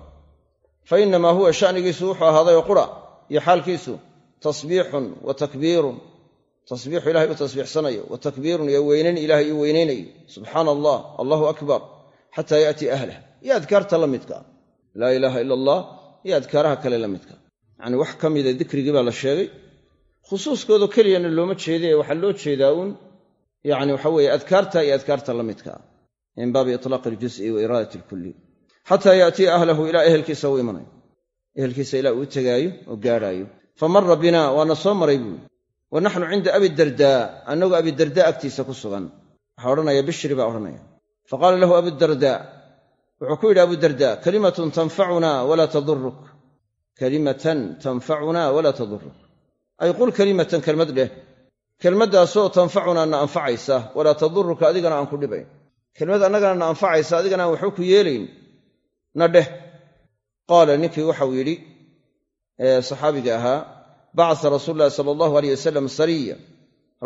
[SPEAKER 1] fa innamaa huwa sha'nigiisu wuxuu ahaaday oo qura iyo xaalkiisu tasbiixun wa takbiirun. Tasbiixu ilahay u tasbiixsanayo wa takbiirun iyo weynayn ilaahay uu weynaynayo subxaana allah allahu akbar xataa ya'tii ahlah iyo adkaarta la midka. Laa ilaaha ila allah iyo adkaaraha kale la midka. Yacni wax ka mida dikrigii baa la sheegay. Khusuuskoodo keliyana looma jeedae waxaa loo jeedaa uun yacni waxa weeye adkaarta iyo adkaarta la midka. Min baabi itlaaqi iljuz'i wa iraadati alkulli. Xataa ya'tiya ahlahu ilaa ehelkiisa uu imanayo ehelkiisa ilaa uu tegaayo oo gaadhaayo fa marra binaa waana soo maray buui wa naxnu cinda abidardaa annagoo abidardaa agtiisa ku sugan. Waxaa odhanaya bishri baa odhanaya. Fa qaala lahu abudardaa wuxuu ku yidhi abudardaa kalimatun tanfacunaa walaa taduruk kalimatan tanfacunaa walaa taduruk ay qul kalimatan kelmad dheh kelmaddaasoo tanfacunaa na anfacaysa walaa taduruka adigana aan ku dhibayn. Kelmad annagana na anfacaysa adigana aan waxba ku yeelayn na dheh. Qaala ninkii waxau yidhi saxaabiga ahaa bacasa rasuulu llahi sala allahu aleyh wasalam sariya.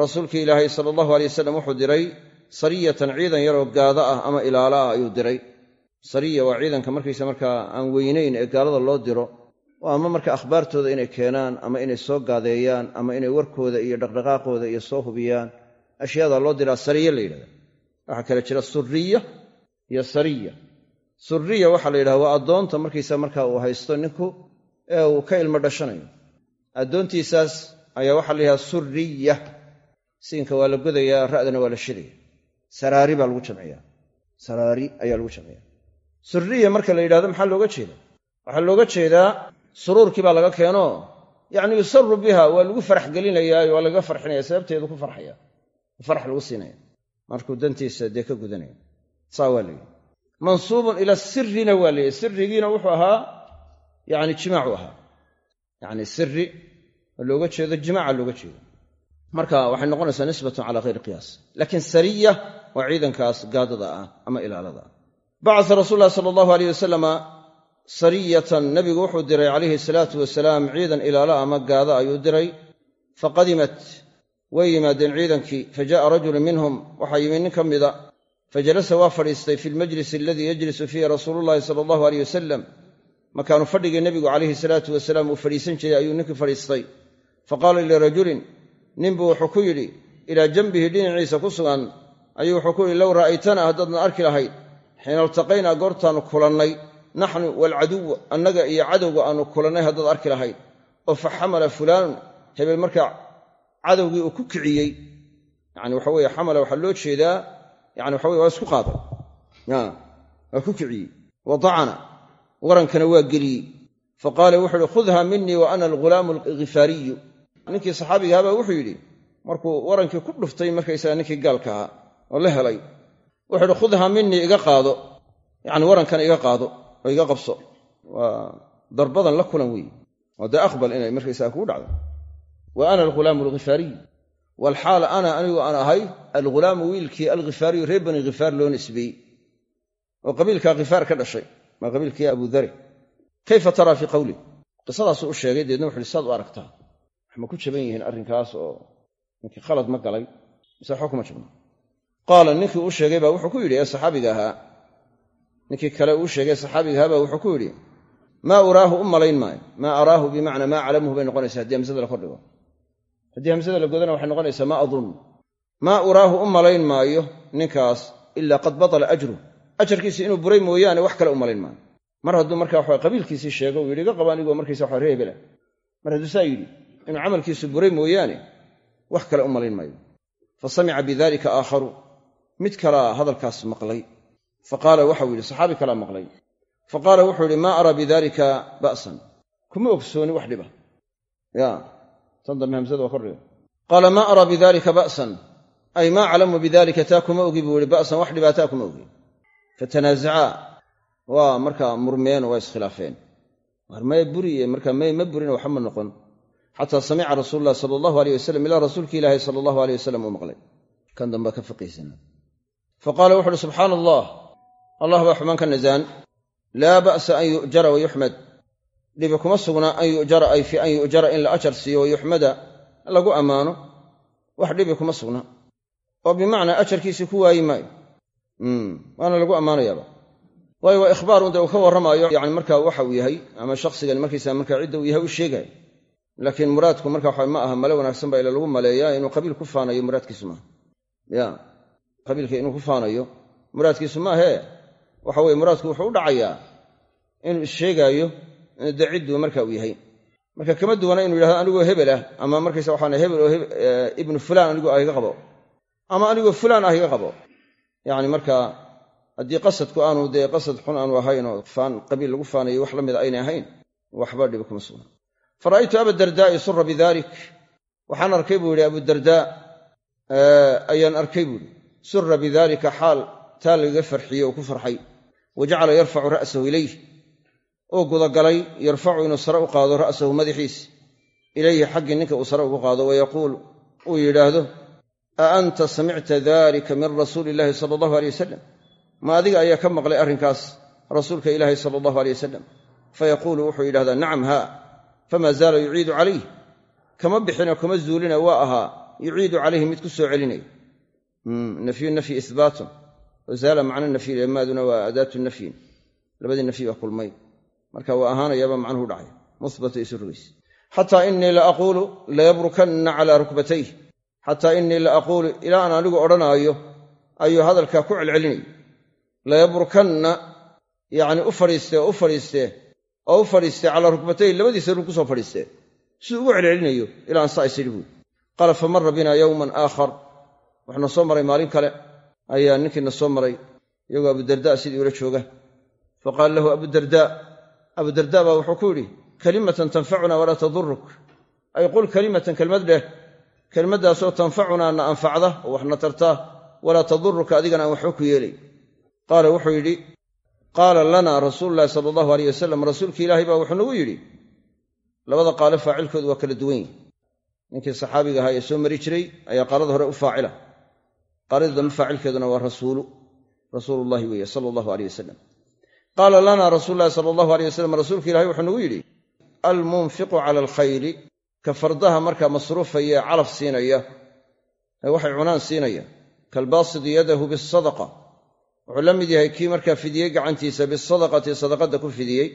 [SPEAKER 1] Rasuulkii ilaahay sala allahu aleyh wasalam wuxuu diray sariyatan ciidan yaroo gaada ah ama ilaalo ah ayuu diray sariya waa ciidanka markaysa markaa aan weynayn ee gaalada loo diro oo ama marka akhbaartooda inay keenaan ama inay soo gaadeeyaan ama inay warkooda iyo dhaqdhaqaaqooda iyo soo hubiyaan ashyaadaa loo diraa sariya la yidhahda waxaa kale jira suriya iyo sariya. Suriya waxaa la yidhahda waa addoonta markaysa markaa uu haysto ninku ee uu ka ilmo dhashanayo. Addoontiisaas ayaa waxaa la yidhahda suriya siinka waa la godayaa ra'dana waa la shidaya saraari baa lagu jamciyaa. Saraari ayaa lagu jamciyaa suriya marka la yidhahdo maxaa looga jeeda waxaa looga jeedaa suruurkii baa laga keeno. Yacni yusaru biha waa lagu farax gelinayaa waa lagaga farxinaya sababteedu ku farxaya. Farax lagu siinaya. Markuu dantiisa dee ka gudanaya. Saa waa layidhi mansuubun ila sirina waa layidhi sirigiina wuxuu ahaa yani jimaacu ahaa. Yani siri oo looga jeedo jimaaca looga jeedo. Marka waxay noqonaysaa nisbatun cala hayri qiyaas. Laakiin sariya waa ciidankaas gaadada ah ama ilaalada ah bacasa rasul lahi sala allahu aleyh wasalama sariyatan nabigu wuxuu diray calayhi salaatu wasalaam ciidan ilaala ama gaada ayuu diray. Faqadimat way yimaadeen ciidankii. Fa ja'a rajulun minhum waxaa yimi nin ka mida fajalasa waa fadhiistay fi lmajlisi aladii yajlisu fiihi rasuulu llahi sala allahu aleyh wasalam makaanu fadhigii nebigu calayhi salaatu wasalaam uu fadhiisan jiray ayuu ninkii fadhiistay. Faqaala lirajulin ninbuu wuxuu ku yidhi ilaa janbihi dhinaciisa ku sugan. Ayuu wuxuu ku yidhi low ra'aytana haddaadna arki lahayd xiina iltaqaynaa goortaannu kulannay naxnu waalcaduw annaga iyo cadowga aannu kulannay haddaad arki lahayd. Oo fa xamala fulaanun hebel markaa cadowgii uu ku kiciyey. Yani waxa weye xamala waxaa loo jeedaa yani waxa weye waa isku qaaday waa ku kiciyey. Wadacana warankana waa geliyey. Fa qaala wuxu uhi khudha minii wa ana algulaamu alghifaariyu. Ninkii saxaabigahabaa wuxuu yidhi markuu warankii ku dhuftay markaysaga ahaa oo la helay wuxuu yidhi khudhaa minii iga qaado. Yacni warankan iga qaado oo iga qabso. Waa darbadan la kulan weeye. Waa dee aqbal inay markaysaga kugu dhacdo. Wa ana alghulaamu alghifaariy walxaal ana anigu aan ahay alghulaamu wiilkii alghifaariyu reer bani khifaar loo nisbeeyey. Oo qabiilkaa khifaar ka dhashay maa qabiilkii abudari kayfa taraa fii qawli? Qisadaasuu u sheegay deedna wuxu uhi saad u aragtaa. Wax ma ku jaban yihiin arrinkaas oo ninkii khalad ma galay mise waxba kuma qaala ninkii uu sheegay baa wuxuu ku yidhi ee saxaabiga ahaa. Ninkii kale uu sheegay saxaabiga ahaa baa wuxuu ku yidhi maa uraahu u malayn maayo. Maa araahu bimacnaa maa calamuhu bay noqonaysaa haddii hamsada la kordhigo. Haddii hamsada la godana waxay noqonaysaa maa adun maa uraahu u malayn maayo ninkaas ilaa qad batala ajruh ajarkiisi inuu buray mooyaane wax kale u malayn maayo. Mar hadduu marka waxa qabiilkiisii sheego uu yidhi iga qaba anigoo markaysa waxa ree hebela mar hadduu saa yidhi inuu camalkiisu buray mooyaane wax kale u malayn maayo. Fa samica bidalika aakharu mid kalaa hadalkaas maqlay. Fa qaala waxau yidhi saxaabi kalaa maqlay. Fa qaala wuxuu yidhi maa araa bidalika ba'san. Kuma ogsooni wax dhiba. Ya tan hamsada waa kordhiga qaala maa araa bidalika ba'san. Ay maa calamu bidalika taa kuma ogi buu yihi ba'san wax dhibaataa kuma ogi. Fatanaazacaa waa markaa murmeen oo waa iskhilaafeen. War maya buriye markaa may ma burin waxba ma noqon. Xataa samica rasuulu llahi sala allahu aleyh wasalam ilaa rasuulki ilaahi sala allahu aleyh wasalam uu maqlay. Kan dambea ka fiqiisana fa qaala uhi subxaana allah allah baa xumaan ka nasaan laa ba'sa an yu'jara wa yuxmad dhibi kuma sugnaa an yu'jara ay fi an yu'jara in la ajar siiyo wa yuxmada lagu ammaano wax dhibi kuma sugna oo bimacnaa ajarkiisii ku waayi maayo waana lagu ammaanayaaba waayo waa ikhbaarun dee uu ka warramaayo yani marka waxa uu yahay ama shakhsigan markiisa marka cidda uu yahay u sheegaayo laakiin muraadku marka waxa ma aha male wanaagsan baa ila lagu maleeyaa inuu qabiil ku faanayo muraadkiisu maaha qabiilka inuu ku faanayo muraadkiisu maahee waxa weye muraadku wuxuu u dhacayaa inuu issheegaayo dee cidduu marka uu yahay. Marka kama duwana inuu yidhahdo anigoo hebel ah ama markaysa waxaan hebel oo ibnu fulaan anigoo ah iga qabo ama anigoo fulaan ah iga qabo. Yacni marka haddii qasadku aanu dee qasad xun aanu ahayn oo faan qabiil lagu faanayo wax la mida aynay ahayn waxba dhibi kuma sugna fara'aytu abadardaa'i sura bidalik waxaan arkay buu yidhi abudardaa ayaan arkay buuhi sura bidalika xaal taa lagaga farxiyey oo ku farxay. Wa jacala yarfacu ra'sahu ilayh. Oo gudagalay yarfacu inuu sare u qaado ra'sahu madaxiis. Ilayhi xaggii ninka uu sare ugu qaado wayaquul uu yidhaahdo a anta samicta dalika min rasuuli illahi sala allahu aleyh wasalam ma adiga ayaa ka maqlay arrinkaas rasuulka ilaahi sala allahu aleyh wasalam fayaquulu wuxuu yidhahdaa nacam haa. Fama zaala yuciidu calayh kama bixina kuma zuulina waa ahaa yuciidu calayhi mid ku soo celinaya nafyu nafyi ihbaatun wa zaala macna nafyi lemaaduna waa adaatu nafyin labadii nafyi baa kulmay. Marka waa ahaanayaaba macnuhu dhacay. Muhbata isu rogays xataa inii la aquulu layabrukanna calaa rukbatayh xataa inii la aquulu ilaa aan anigu odhanaayo ayuu hadalkaa ku celcelinay layabrukanna yacni u fadhiistee oo u fadhiistee oo u fadhiistee calaa rukbatayh labadiisa rug ku soo fadhiistee. Siduu ugu celcelinayo wuxuuna soo maray maalin kale. Ayaa ninkiina soo maray iyagoo abudardaa sidii ula jooga. Fa qaala lahu abudardaa abudardaa baa wuxuu ku yidhi kalimatan tanfacuna walaa taduruk ay qul kalimatan kelmad dheh kelmaddaasoo tanfacunaa na anfacda oo waxna tartaa walaa taduruka adigana aan waxba ku yeelay. Qaala wuxuu yidhi qaala lanaa rasuulu llahi sala allahu aleyh wasalam rasuulki ilaahay baa wuxuu nagu yidhi. Labada qaale faacilkoodu waa kala duwan yihi ninkii saxaabiga ahaa ee soo mari jiray ayaa qaalada hore u faacila qaalada dambe faacilkeeduna waa rasuulu rasuulullahi weeye sala allahu aleyh wasalam qaala lanaa rasuulu llahi sala allahu aleyh wasalam rasuulka ilahay wuxuu nagu yidhi almunfiqu cala alkhayli ka fardaha markaa masruufaya ee calaf siinaya ee waxay cunaan siinaya kalbaasidi yadahu bisadaqa wuxuu la mid yahay kii markaa fidiyey gacantiisa bisadaqati sadaqadda ku fidiyey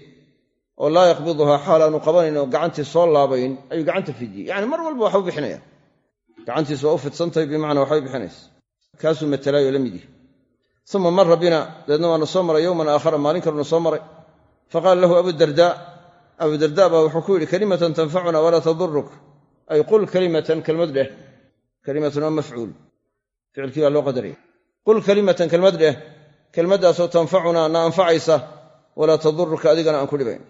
[SPEAKER 1] oo laa yaqbiduhaa xaal aanu qabanayn oo gacantii soo laabayn ayuu gacanta fidiyey. Yacni mar walba waxba bixinaya. Gacantiisu waa u fidsantahay bimacnaa waxbay bixinaysa kaasuu matelaayoo la mid yahay. Uma mara bina dabeedna waana soo maray yowman aakhara maalin kalena soo maray. Faqaala lahu abudardaa abudardaa baa wuxuu ku yidhi kalimatan tanfacuna walaa taduruk ay qul kalimatan kelmad dheh. Kalimatun waa mafcuul. Ficilkii baa loo qadaraya qul kalimatan kelmad dheh. Kelmaddaasoo tanfacunaa na anfacaysa. Walaa taduruka adigana aan ku dhibayn.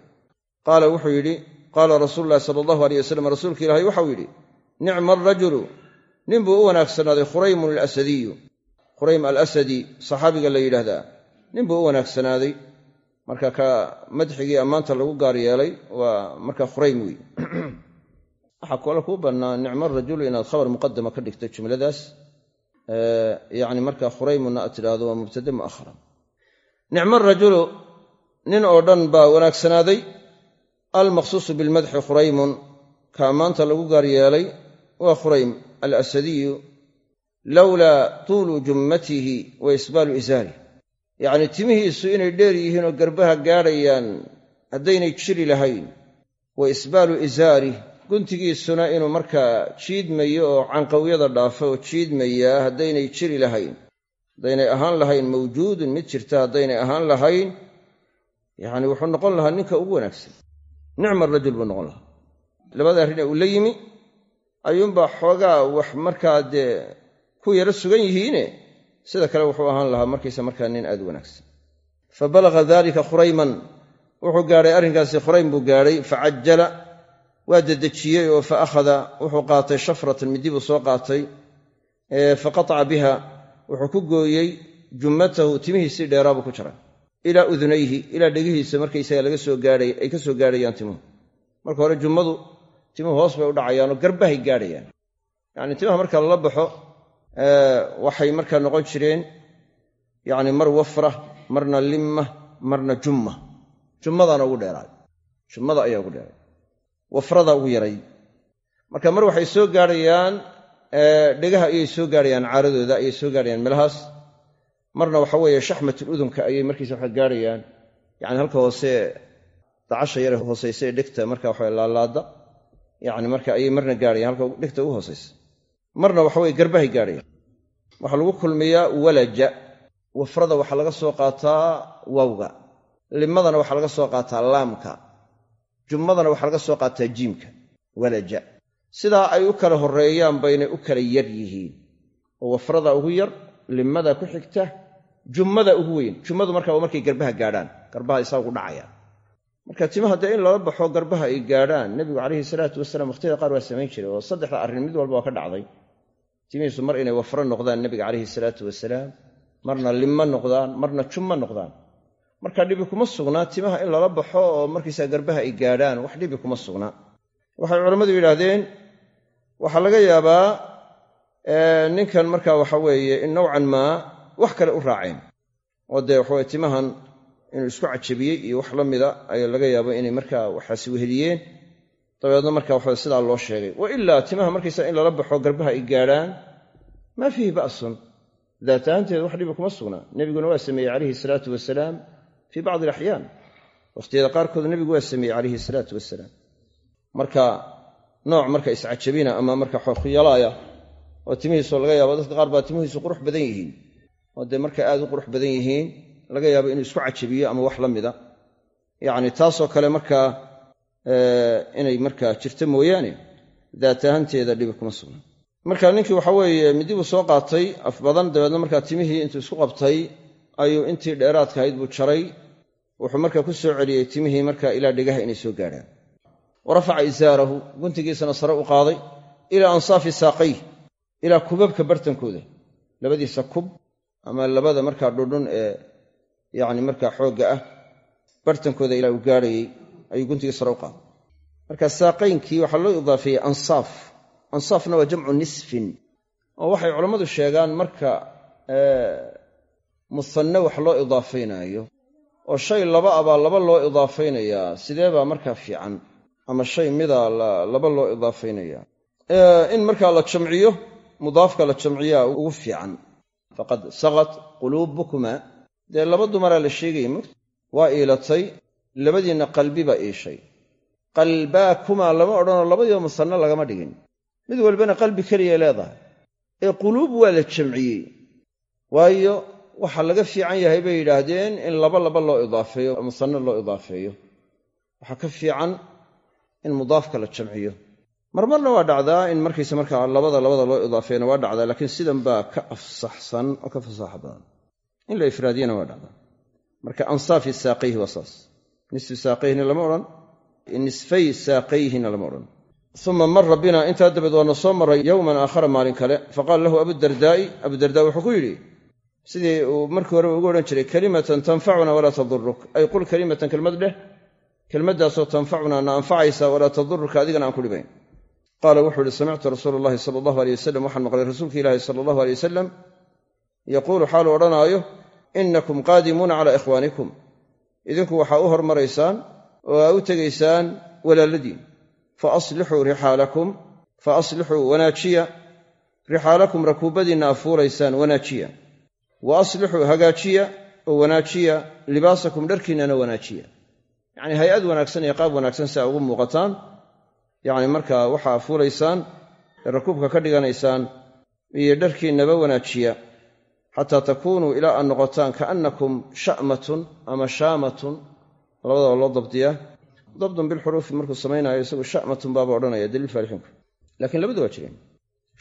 [SPEAKER 1] Qaala wuxuu yidhi qaala rasuulu llahi sala allahu aleyh wasalam rasuulka ilaahay waxau yidhi nicma arajulu nin buu u wanaagsanaaday khuraymun alasadiyu. Khuraym alasadi saxaabiga la yidhaahdaa. Nin buu u wanaagsanaaday marka ka madxigii ammaanta lagu gaar yeelay waa marka khuraym wey [clears throat] waxaa kale kuu bannaa nicmo rajulu inaad khabar muqadama ka dhigto jumladaas. Yani marka khuraymuna aad tidhaahdo waa mubtade mu'ahara nicmo rajulu nin oo dhan baa wanaagsanaaday almaqsuusu bilmadxi khuraymun ka ammaanta lagu gaar yeelay waa khuraym alasadiyu lowlaa tuulu jummatihi wa isbaalu isaarih yacnii timihiisu inay dheer yihiin oo garbaha gaadhayaan haddaynay jiri lahayn. Wa isbaalu isaarih guntigiisuna inuu markaa jiidmayo oo canqawyada dhaafo oo jiidmayaa haddaynay jiri lahayn. Haddaynay ahaan lahayn mawjuudun mid jirta haddaynay ahaan lahayn. Yacni wuxuu noqon lahaa ninka ugu wanaagsan. Nicma rajul buu noqon lahaa. Labada arrin ee uu yimi ayuunbaa xoogaa wax markaa dee ku yaro sugan yihiine? Sida kale wuxuu ahaan lahaa markiisa markaa nin aad wanaagsan. Fa balaga dalika khurayman. Wuxuu gaadhay arrinkaasi khuraym buu gaadhay facajala waa dedejiyey oo fa akhada wuxuu qaatay shafratan midi buu soo qaatay fa qataca biha wuxuu ku gooyey jummatahu timihiisii dheeraabuu ku jaray ilaa udunayhi ilaa dhegihiisa markaysaga laga soo gaadhay ay ka soo gaadhayaan timuhu. Marka hore jummadu timuhu hoos bay u dhacayaanoo garbahay gaadhayaan. Yacni timaha marka lala baxo waxay markaa noqon jireen yacni mar wafra marna limma marna jumma. Jummadaana ugu dheeraay. Jummada ayaa ugu dheeray wafrada ugu yaray. Marka mar waxay soo gaadhayaan dhegaha ayay soo gaadhayaan caaradooda ayay soo gaadhayaan meelahaas marna waxa weeye shaxmatul udunka ayay markiisa waxa gaadhayaan. Yacni halka hoose dacasha yare hoosaysa ee dhegta marka waxa laalaada yacni marka ayay marna gaadhayan halka dhegta ugu hoosaysa marna waxaweye garbahay gaadhayaan. Waxaa lagu kulmiyaa walaja. Wafrada waxaa laga soo qaataa wawga. Limadana waxaa laga soo qaataa laamka. Jummadana waxaa laga soo qaataa jiimka. Walaja. Sidaa ay u kala horreeyaan baynay u kala yar yihiin. Oo wafrada ugu yar limada ku xigta jummada ugu weyn. Jummadu marka waa markay garbaha gaadhaan. Garbaha isaa ugu dhacayaan marka dee in lala baxo garbaha ay gaadhaan nebigu calayhi salaatu wasalaam wakhtiyada qaar waa samayn jiray oo saddexda arrin mid walba waa ka dhacday. Timihiisu mar inay wafro noqdaan nebiga calayhi salaatu wasalaam marna limmo noqdaan marna jummo noqdaan. Marka dhibi kuma sugnaa timaha in lala baxo oo markiisaa garbaha ay gaadhaan wax dhibi kuma sugnaa waxay culammadu yidhaahdeen waxaa laga yaabaa ninkan marka waxa weeye in nowcan maa wax kale u raaceen. Oo dee waxaweye timahan inuu isku cajabiyey iyo wax la mida ayaa laga yaabo inay markaa waxaasi weheliyeen. Dabeedna marka waxa sidaa loo sheegay. Wa ilaa timaha markaysa in lala baxo garbaha ay gaadhaan maa fiihi ba'sun. Daat ahaanteeda wax dhibi kuma sugnaa nebiguna waa sameeyey calayhi salaatu wasalaam fii bacdi alaxyaan wakhtiyada qaarkood nebigu waa sameeyey calayhi salaatu wasalaam marka nooc marka iscajabina ama marka xookhuyalaaya oo timihiisoo laga yaabo dadka qaar baa timihiisu qurux badan yihiin. Oo dee marka aad u qurux badan yihiin laga yaabo inuu isku cajabiyo ama wax la mida. Yacni taasoo kale markaa inay markaa jirto mooyaane daat ahaanteeda dhibi kuma sugna. Marka ninkii waxa weeye midi buu soo qaatay af badan dabeedna markaa timihii intuu isku qabtay ayuu intii dheeraadka ahayd buu jaray. Wuxuu markaa ku soo celiyey timihii markaa ilaa dhegaha inay soo gaadhaan. Wa rafaca isaarahu guntigiisana sare u qaaday ilaa ansaafi saaqayh ilaa kubabka bartankooda. Labadiisa kub ama labada markaa dhudhun ee yacni markaa xoogga ah bartankooda ilaa uu gaadhayey ayuu guntigii sare u qaaday. Marka saaqaynkii waxaa loo idaafeeyey ansaaf ansaafna waa jamcu nisfin oo waxay culammadu sheegaan marka musanne wax loo idaafaynaayo oo shay laba abaa laba loo idaafaynayaa sidee baa markaa fiican ama shay midaa laba loo idaafaynayaa? In markaa la jamciyo mudaafka la jamciyaa ugu fiican. Faqad saqat quluubukuma dee laba dumaraa la sheegaya mugta waa iilatay labadiinna qalbi baa iishay. Qalbaakumaa lama odhanoo labadiiba musanne lagama dhigin. Mid walbana qalbi keliya leedahay. Ee quluub waa la jamciyey. Waayo waxaa laga fiican yahay bay yidhaahdeen in laba laba loo idaafeeyo musanne loo idaafeeyo. Waxaa ka fiican in mudaafka la jamciyo. Marmarna waa dhacdaa in markaysa markaa labada labada loo idaafeeyana waa dhacdaa laakiin sidan baa ka afsaxsan oo ka fasaaxo badan in la ifraadiyana waa dhacdaa marka ansaafi saaqayhi waa saas. Nisfi saaqayhina lama odhan nisfay saaqayhina lama odhan. Uma mara bina intaa dabeed waana soo maray yowman aakhara maalin kale faqaala lahu abudardaa'i abudardaa wuxuu ku yidhi sidii uu markii horeba ugu odhan jiray kalimatan tanfacuna walaa taduruk ay qul kalimatan kelmad dheh kelmaddaasoo tanfacunaa na anfacaysa walaa tadurruka adigana aan ku dhibayn. Qaala wuxuu ihi samictu rasuula allahi sala allahu aleyh wasalam waxaan maqlay rasuulka ilaahi sala allahu aleyh wasalam yaquulu xaalu odhanaayo inakum qaadimuuna calaa ikhwaanikum. Idinku waxaa u hormaraysaan oo aa u tegaysaan walaaladiin. Fa aslixuu rixaalakum fa aslixuu wanaajiya. Rixaalakum rakuubadiinna aa fuulaysaan wanaajiya. Wa aslixuu hagaajiya oo wanaajiya libaasakum dharkiinnana wanaajiya. Yacnii hay'ad wanaagsan iyo qaab wanaagsan si aa ugu muuqataan. Yacni markaa waxaa fuulaysaan ee rakuubka ka dhiganaysaan iyo dharkiinnaba wanaajiya xataa takuunuu ilaa aad noqotaan kaannakum sha'matun ama shaamatun labadaba loo dabdiyaa dabdun bilxuruufi markuu samaynaayo isagu sha'matun baaba odhanaya daliil faalixinku laakiin labadu waa jireen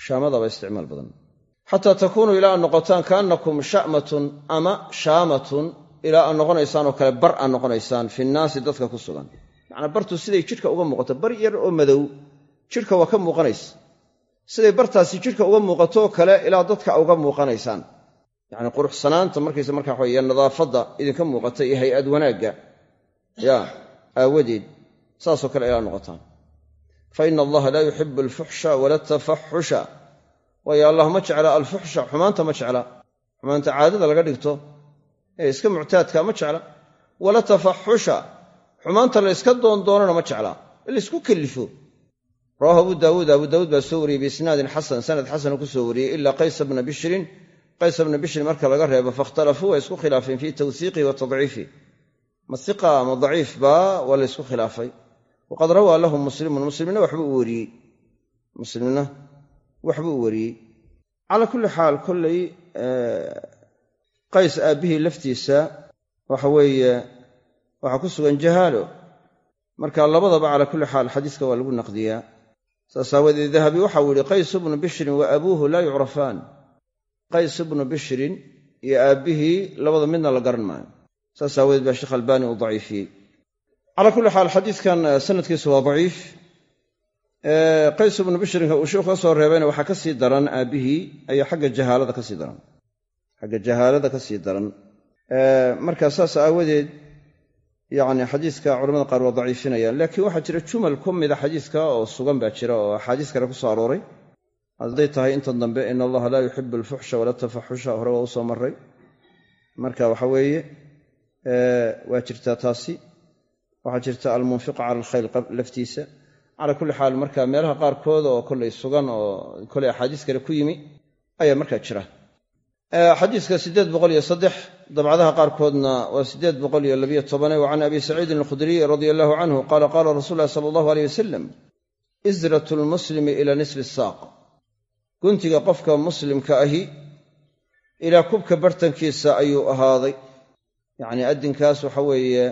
[SPEAKER 1] shaamadaba isticmaal badan xataa takuunuu ilaa aad noqotaan kaannakum sha'matun ama shaamatun ilaa aad noqonaysaan oo kale bar aad noqonaysaan fi nnaasi dadka ku sugan macnaa bartu siday jidhka uga muuqato bar yar oo madow jidhka waa ka muuqanaysa siday bartaasi jidhka uga muuqatoo kale ilaa dadka uga muuqanaysaan yacni quruxsanaanta markaysa markaa waxawe nadaafadda idinka muuqata iyo hay'ad wanaagga yaa aawadeed saasoo kale ilaa noqotaan. Fa ina allaha laa yuxibu alfuxsha wala tafaxusha waayo allah ma jecla alfuxsha xumaanta ma jecla. Xumaanta caadada laga dhigto ee iska muctaadka ma jecla. Wala tafaxusha xumaanta la yska doondoonana ma jecla. In laysku kellifo rawahu abu daawuud abu daawuud baa soo wariyey biisnaadin xasan sanad xasanu ku wariyey ilaa qaysa bna bishrin qaysa bna bishrin marka laga reebo fakhtalafuu waa isku khilaafeen fii tawsiiqihi wa ma iqa ama daciif baa waa la ysku khilaafay. Waqad rawaa lahu muslimun muslimna waxbuu u wariyey. Muslimna waxbuu u wariyey. Calaa kulli xaal kollay qays aabbihii laftiisa waxa weeye waxaa ku sugan jahaalo. Marka labadaba calaa kulli xaal xadiiska waa lagu naqdiyaa. Saas aawadeed dahabi waxau yihi qays bnu bishrin wa abuuhu laa yucrafaan qays bnu bishrin iyo aabbihii labada midna la garan maayo. Saas aawadeed baa sheekh albaani uu daciifiyey. Calaa kulli xaal xadiidkan sanadkiisu waa daciif. Qays bnu bishrinka uu sheikhu ka soo reebayna waxaa ka sii daran aabbihii ayaa xagga jahaalada ka sii daran. Xagga jahaalada ka sii daran. Marka saas aawadeed yacni xadiiska culamada qaar waa daciifinayaan. Laakiin waxaa jira jumal ku mida xadiiska oo sugan baa jira oo axaadiis kale ku soo arooray hadday tahay intan dambe in allaha laa yuxibu alfuxsha wala tafaxusha hore waa u soo maray marka waxa weeye waa jirtaa taasi. Waxaa jirta almunfiqa cala alkhayl laftiisa. Calaa kulli xaal marka meelaha qaarkood oo kollay sugan oo kollay axaadiis kale ku yimi ayaa markaa jira. Xadiiska siddeed boqol iyo saddex dabcadaha qaarkoodna waa siddeed boqol iyo labiyo tobane wa abi saciidin alkhudriy radia allahu canhu qaala qaala rasuul sala allahu aleyh wasalam isratu lmuslimi ila nisfi saaq guntiga qofka muslimka ahi ilaa kubka bartankiisa ayuu ahaaday. Yacnii addinkaas waxa weeye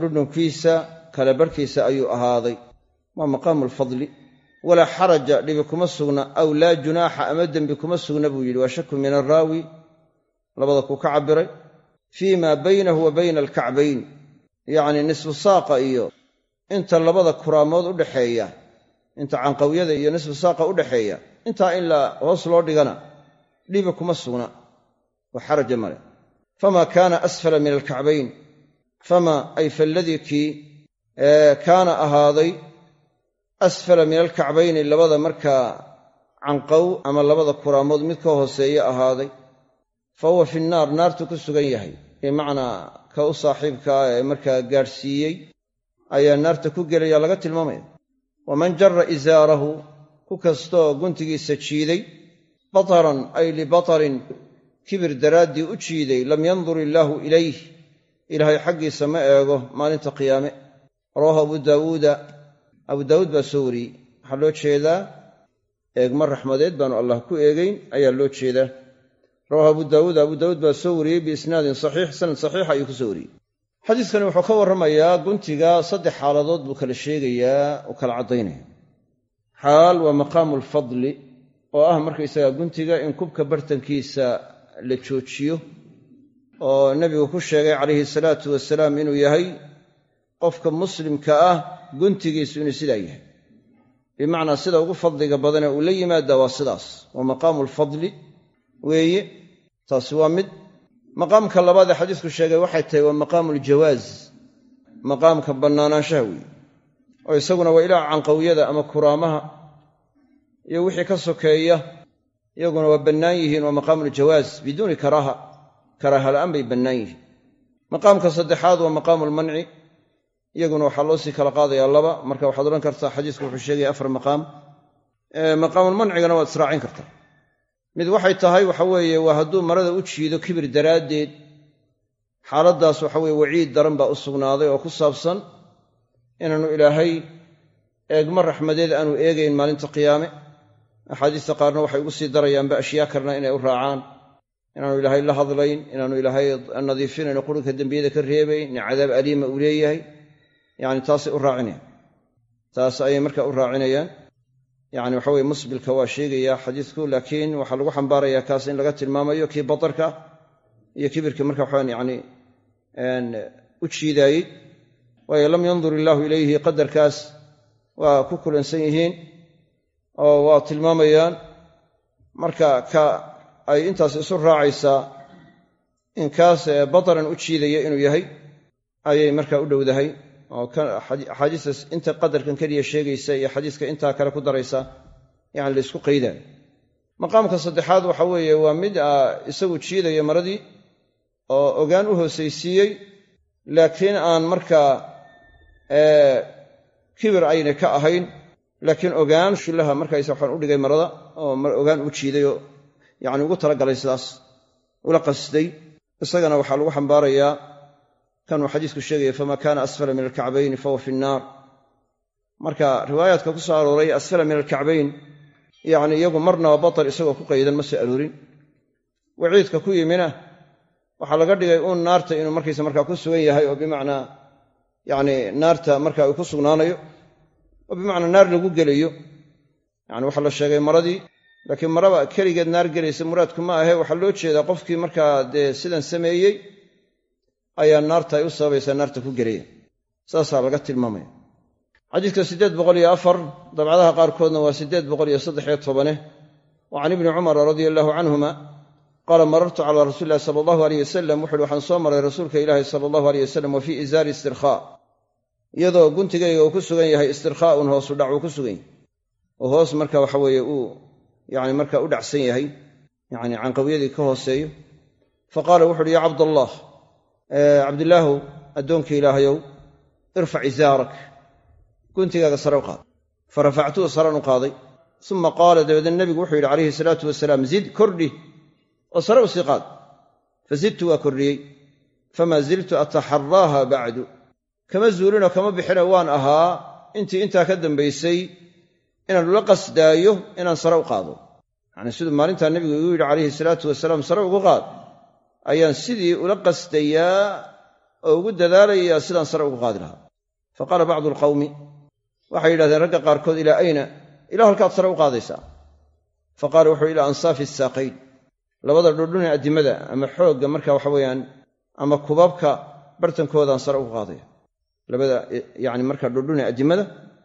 [SPEAKER 1] dhudhunkiisa kala barhkiisa ayuu ahaaday. Waa maqaamu alfadli walaa xaraja dhibi kuma sugna aw laa junaaxa ama dembi kuma sugna buu yidhi. Waa shaku min araawi labada kuu ka cabbiray. Fii maa baynahu wa bayna alkacbayn. Yacnii nisfu saaqa iyo inta labada kuraamood u dhaxeeya inta canqawyada iyo nisfu saaqa u dhaxeeya intaa in la hoos loo dhigana dhibi kuma sugna. Wa xaraja male. Famaa kaana asfala min alkacbayn. Fama ay faladii kii kaana ahaaday asfala min alkacbayni labada markaa canqow ama labada kuraamood mid ka hooseeya ahaaday. Fa huwa fi nnaar naartu ku sugan yahay. Bimacnaa ka u saaxiibkaa ee markaa gaadhsiiyey ayaa naarta ku gelaya laga tilmaamaya. Waman jara isaarahu ku kastoo guntigiisa jiiday bataran ay libatarin kibir daraaddii u jiiday lam yandur illaahu ilayh. Ilaahay xaggiisa ma eego maalinta qiyaame. Rawaahu abu daawuuda. Abu daawuud baa soo wariyey. Waxaa loo jeedaa eegma raxmadeed baanu allah ku eegayn ayaa loo jeedaa. Rawaahu abu daawuud abu daawuud baa soo wariyey biisnaadin saxiix sanad saxiixa ayuu ku soo wariyey. Xadiiskani wuxuu ka warramayaa guntiga saddex xaaladood buu kala sheegayaa oo kala caddaynaya xaal waa maqaamu alfadli oo ah markaysaga guntiga in kubka bartankiisa la joojiyo oo nebigu ku sheegay calayhi salaatu wasalaam inuu yahay qofka muslimka ah guntigiisu inuu sidaa yahay. Bimacnaa sida ugu fadliga badane uu la yimaada waa sidaas waa maqaamu lfadli weeye taasi waa mid. Maqaamka labaad ee xadiisku sheegay waxay tahay waa maqaamu ljawaaz maqaamka bannaanaanshaha weeye oo isaguna waa ilaa canqawiyada ama kuraamaha iyo wixii ka sokeeya iyaguna waa bannaan yihiin waa maqaamu ljawaaz biduuni karaaha karaaha la'aan bay bannaan yihiin. Maqaamka saddexaad waa maqaamu lmanci iyaguna waxaa loo sii kala qaadayaa laba. Marka waxaad odhan kartaa xadiisku wuxuu sheegaya afar maqaam. Maqaamulmancigana waad israacin kartaa. Mid waxay tahay waxa weeye waa hadduu marada u jiido kibir daraaddeed xaaladdaas waxa weye waciid daran baa u sugnaaday oo ku saabsan inaanu ilaahay eegma raxmadeed aanu eegayn maalinta qiyaame. Axaadiista qaarna waxay ugu sii darayaanba ashyaa karna inay u raacaan. Inaanu ilaahay la hadlayn inaanu ilaahay nadiifinayno qurinka dembiyada ka reebayn in cadaab aliima uu leeyahay. Yani taasay u raacinayaan. Taas ayay marka u raacinayaan. Yani waxa weye musbilka waa sheegaya xadiidku laakiin waxaa lagu xambaarayaa kaas in laga tilmaamayo kii batarka iyo kibirka marka waxaan yani u jiidaayey waayo lam yandur illaahu ilayhi qadarkaas. Waa ku kulansan yihiin oo waa tilmaamayaan. Marka ka ay intaas isu raacaysaa in kaas bataran u jiidaya inuu yahay ayay marka u dhowdahay. Oo axaadiistaas inta qadarkan keliya sheegaysa iyo xadiiska intaa kale ku daraysa yani la ysku qaydaayo maqaamka saddexaad waxa weeye waa mid isagu jiidaya maradii oo ogaan u hoosaysiiyey laakiin aan markaa kibir ayna ka ahayn laakiin ogaan shillaha markaysa waxaan u dhigay marada oo ogaan u jiidayoo yani ugu talagalay sidaas ula qasday. Isagana waxaa lagu xambaarayaa kanuu xadiisku sheegaya famaa kaana asfala min alkacbayni fahuwa fi nnaar marka riwaayaadka ku soo arooray asfala min alkacbayn yacni iyagu marnaba batal isagoo ku qaydan ma soo aroorin. Waciidka ku yimina waxaa laga dhigay uun naarta inuu markaysa markaa ku sugan yahay oo bimacnaa yacni naarta marka uu ku sugnaanayo oo bimacnaa naar lagu gelayo. Yani waxaa la sheegay maradii laakiin maraba keligeed naar gelaysa muraadku ma ahe. Waxaa loo jeedaa qofkii markaa dee sidan sameeyey ayaa naarta ay u sababaysaa naarta ku gelaya saasaa laga tilmaamaya. Xadiidka siddeed boqol iyo afar dabcadaha qaarkoodna waa siddeed boqol iyo saddexiyo tobane. Wa can ibni cumara radia allaahu canhuma qaala marartu calaa rasuuli illahi sala allahu aleyh wasalam wuxuuhi waxaan soo maray rasuulka ilaahi sala allahu aleyh wasalam wa iyadoo guntigayga uu ku sugan yahay istirkhaa'un hoosu dhac uu ku sugan yahay. oo hoos marka waxa weeye uu yani marka u dhacsan yahay yani canqawiyadii ka hooseeyo. Fa qaala wuxu uhi yaa cabdallah cabdilaahu addoonkii ilaahayow irfac izaarak guntigaaga sare u qaad. Fa rafactuhu saran u qaaday. Uma qaala dabeedna nebigu wuxuu yidhi calayhi salaatu wasalaam zid kordhi. Oo sare u sii qaad. Fa zidtu waa kordhiyey. Famaa ziltu ataxaraaha bacdu kama zuulinoo kama bixino waan ahaa intii intaa ka dambaysay inaan ula qasdaayo inaan sare u qaado. Yacnii siduu maalintaa nebigu igu yidhi calayhi salaatu wasalaam sare ugu qaad. Ayaan sidii ula qasdayaa oo ugu dadaalayaa sidaan sare ugu qaadi lahaa. Fa qaala bacdu alqawmi waxay yidhahdeen ragga qaarkood ilaa ayna? Ilaa halkaad sare u qaadaysaa? Fa qaala wuxuu ilaa ansaafi isaaqayn labada dhudhune addimada ama xoogga marka waxa weeyaan ama kubabka bartankoodaan sare ugu qaadaya labada yani marka dhudhune addimada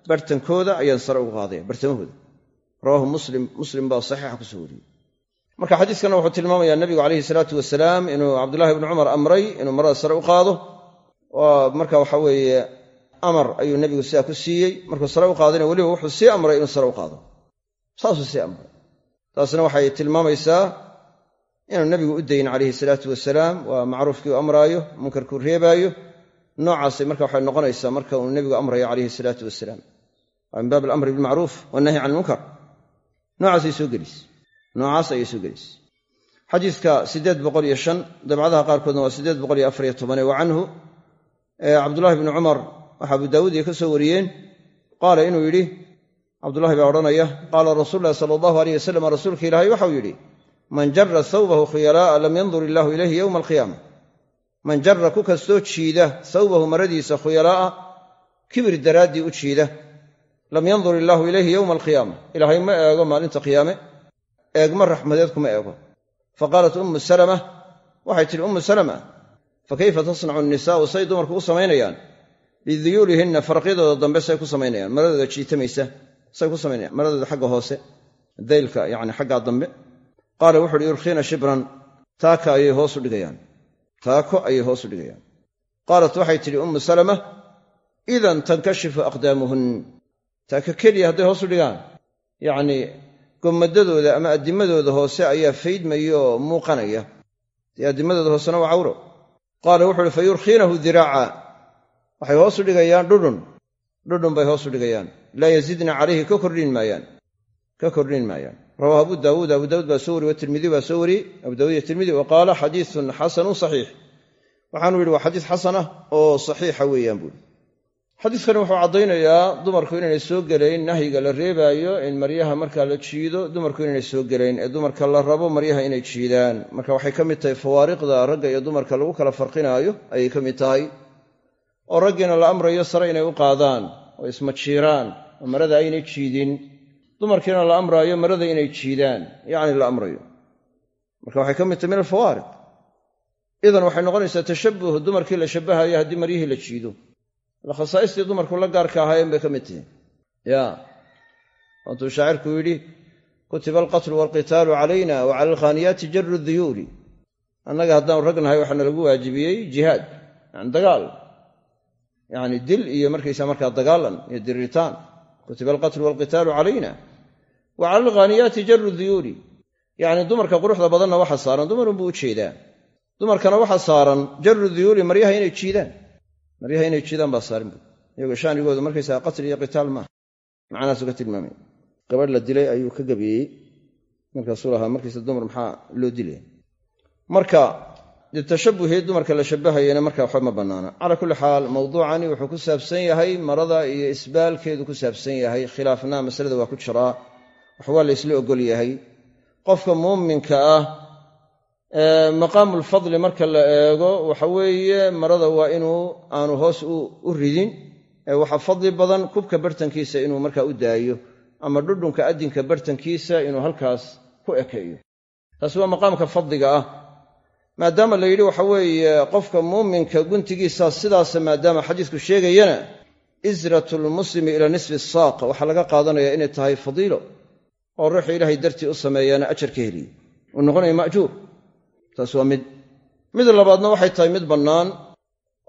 [SPEAKER 1] bartankooda ayaan sare ugu qaadaya bartamahooda rawaahu muslim muslim baa saxiixa ku soo wariyey. Marka xadiiskana wuxuu tilmaamayaa nebigu calayhi salaatu wasalaam inuu cabdullahi bni cumar amray inuu marada sare u qaado. Oo marka waxa weeye amar ayuu nebigu sidaa ku siiyey. Markuu sare u qaadayna weliba wuxuu sii amray inuu sare u qaado. Saasuu sii amray. Taasna waxay tilmaamaysaa inaanu nebigu u dayin calayhi salaatu wasalaam. Waa macruufkii u amraayo munkarkuu reebaayo noocaasay marka waxay noqonaysaa marka uu nebigu amrayo calayhi salaatu wasalaam. Min baab alamri bilmacruuf wannahyi can ilmunkar noocaasay soo gelis. Noocaas ayay soo gelaysa xadiidka siddeed boqol iyo shan dabcadaha qaarkoodna waa siddeed boqol iyo afariyo tobane wa canhu cabdullahi bni cumar waxa abu daawuud iyo ka soo wariyeen. Qaala inuu yidhi cabdullahi baa odhanaya qaala rasuulu llahi sala allahu aleyh wasalam rasuulka ilaahay waxau yidhi man jara thawbahu khuyalaa'a lam yandur illaahu ilayhi yowma alqiyaama man jara ku kastoo jiida thawbahu maradiisa khuyalaa'a kibir daraaddii u jiida. Lam yandur illaahu ilayhi yowma alqiyaama. Ilaahay ma eego maalinta qiyaame eegma raxmadeed kuma eego. Fa qaalat ummu salama waxay tidhi ummu salama fa kayfa tasnacu annisaa'u? Say dumarku u samaynayaan. Biduyuulihinna faraqyadooda dambe say ku samaynayaan. Maradooda jiitamaysa say ku samaynayaan. Maradooda xagga hoose daylka yani xaggaa dambe. Qaala wuxu uhi yurkhiina shibran taaka ayay hoos u dhigayaan taako ayay hoos u dhigayaan. Qaalat waxay tidhi ummu salama idan tankashifu aqdaamuhun. Taaka keliya hadday hoos u dhigaan. Yacnii gommadadooda ama addimadooda hoose ayaa faydmaya oo muuqanaya. Dee addimadooda hoosena waa cawro qaala wuxu uhi fa yurkhiinahu diraaca. Waxay hoos u dhigayaan dhudhun. Dhudhun bay hoos u dhigayaan. Laa yazidna calayhi ka kordhin maayaan. Ka kordhin maayaan rawaahu abu daawuud abu daawuud baa soo wariyey watirmidi baa soo wariyey abu daawud iyo tirmidi wa qaala xadiisun xasanun saxiix waxaanu yidhi waa xadiis xasan ah oo saxiixa weeyaan buuri xadiiskani wuxuu caddaynayaa dumarku inaynay soo gelayn nahyiga la reebaayo in maryaha markaa la jiido dumarku inaynay soo gelayn ee dumarka la rabo maryaha inay jiidaan marka waxay ka mid tahay fawaariqda ragga iyo dumarka lagu kala farqinaayo ayay ka mid tahay oo raggiina la amrayo sare inay u qaadaan oo marada aynay jiidin dumarkiina la amraayo marada inay jiidaan yacni la amrayo. Marka waxay ka mid tahay min alfawaariq idan waxay noqonaysaa tashabuh dumarkii la shabbahayo haddii maryihii la jiido. Khasaaistii dumarku la gaarka ahaayeen bay ka mid tihiin ya. Waatuu shaacirku yidhi kutiba alqatlu waalqitaalu calayna wa alkhaaniyaati jaru duyuuri annaga haddaanu ragnahay waxaana lagu waajibiyey jihaad yani dagaal. Yani dil iyo markaysa markaa dagaalan iyo diritaan kutiba alqatlu waalqitaalu calayna wa cala alkhaaniyaati jaru duyuuri yacni dumarka quruxda badanna waxa saaran dumarunbuu u jeedaa dumarkana waxa saaran jaru duyuuri maryaha inay jiidaan. Maryaha inay jiidaan baa saarin bu iyagoo shaanigoodu markaysaa qatli iyo qitaal maaha macnahaasuu ka tilmaamaya gabadh la dilay ayuu ka gabeeyey markaasuu lahaa markiisa dumar maxaa loo dilaya marka dee tashabuhii dumarka la shabbahayana marka waxba ma bannaana. Calaa kulli xaal mawduucani wuxuu ku saabsan yahay marada iyo isbaalkeedu ku saabsan yahay. Khilaafna masalada waa ku jiraa wax waa la isla ogol yahay. Qofka muuminka ah maqaamulfadli marka la eego waxa weeye marada waa inuu aanu hoos u ridin ee waxa fadli badan kubka bartankiisa inuu markaa u daayo ama dhudhunka addinka bartankiisa inuu halkaas ku ekeeyo. Taasi waa maqaamka fadliga ah. Maadaama la yidhi waxa weeye qofka muuminka guntigiisa sidaasa maadaama xadiisku sheegayana isratu lmuslimi ila nisfi saaq waxaa laga qaadanaya inay tahay fadiilo oo ruuxu ilaahay dartii u sameeyaana ajar ka heliye uu noqonaya ma'juur taas waa mid. Mid labaadna waxay tahay mid bannaan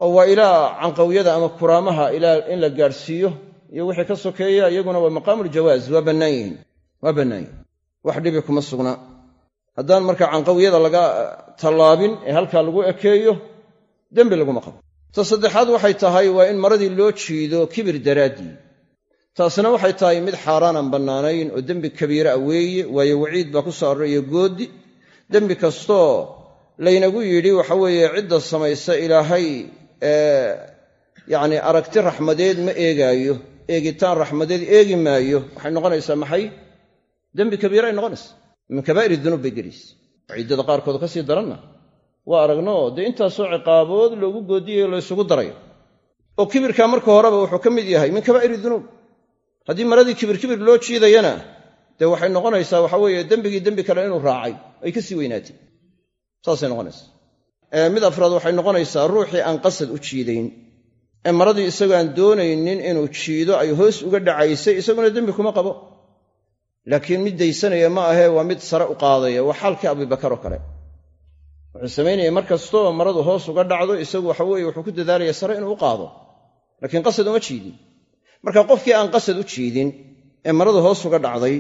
[SPEAKER 1] oo waa ilaa canqawyada ama kuraamaha ilaa in la gaadhsiiyo iyo wixii ka sokeeya iyaguna waa maqaamuljawaaz waa bannaan yihiin waa bannaan yihiin wax dhibi kuma sugna. Haddaan markaa canqawyada laga tallaabin ee halkaa lagu ekeeyo dembi laguma qabo. Ta saddexaad waxay tahay waa in maradii loo jiido kibir daraaddii taasna waxay tahay mid xaaraanaan bannaanayn oo dembi kabiira a weeye waayo waciid baa ku soo aroraya gooddi dembi kastoo laynagu yidhi waxa weeye cidda samaysa ilaahay yacni aragti raxmadeed ma eegaayo eegitaan raxmadeed eegi maayo. Waxay noqonaysaa maxay? Dembi kabiiraay noqonaysa min kabaa'ir dunuub bay gelaysa ciiddada qaarkood ka sii daranna. Waa aragno dee intaasoo ciqaabood loogu goodiyayo laysugu darayo. Oo kibirkaa marka horeba wuxuu ka mid yahay min kabaa'ir dunuub haddii maradii kibir kibir loo jiidayana dee waxay noqonaysaa waxa weeye dembigii dembi kale inuu raacay ay ka sii weynaatay. Saasay noqonaysaa. Mid afraad waxay noqonaysaa ruuxii aan qasad u jiidayn. Ee maradii isagoo aan doonaynin inuu jiido ay hoos uga dhacaysay isaguna dembi kuma qabo. Laakiin mid daysanaya ma ahee waa mid sare u qaadaya waa xaalkii abibakar kale. Wuxuu samaynaya mar kastoo maradu hoos uga dhacdo isagu waxa weeye wuxuu ku dadaalaya sare inuu u qaado. Laakiin qasad uma jiidin marka qofkii aan qasad u jiidin ee maradu hoos uga dhacday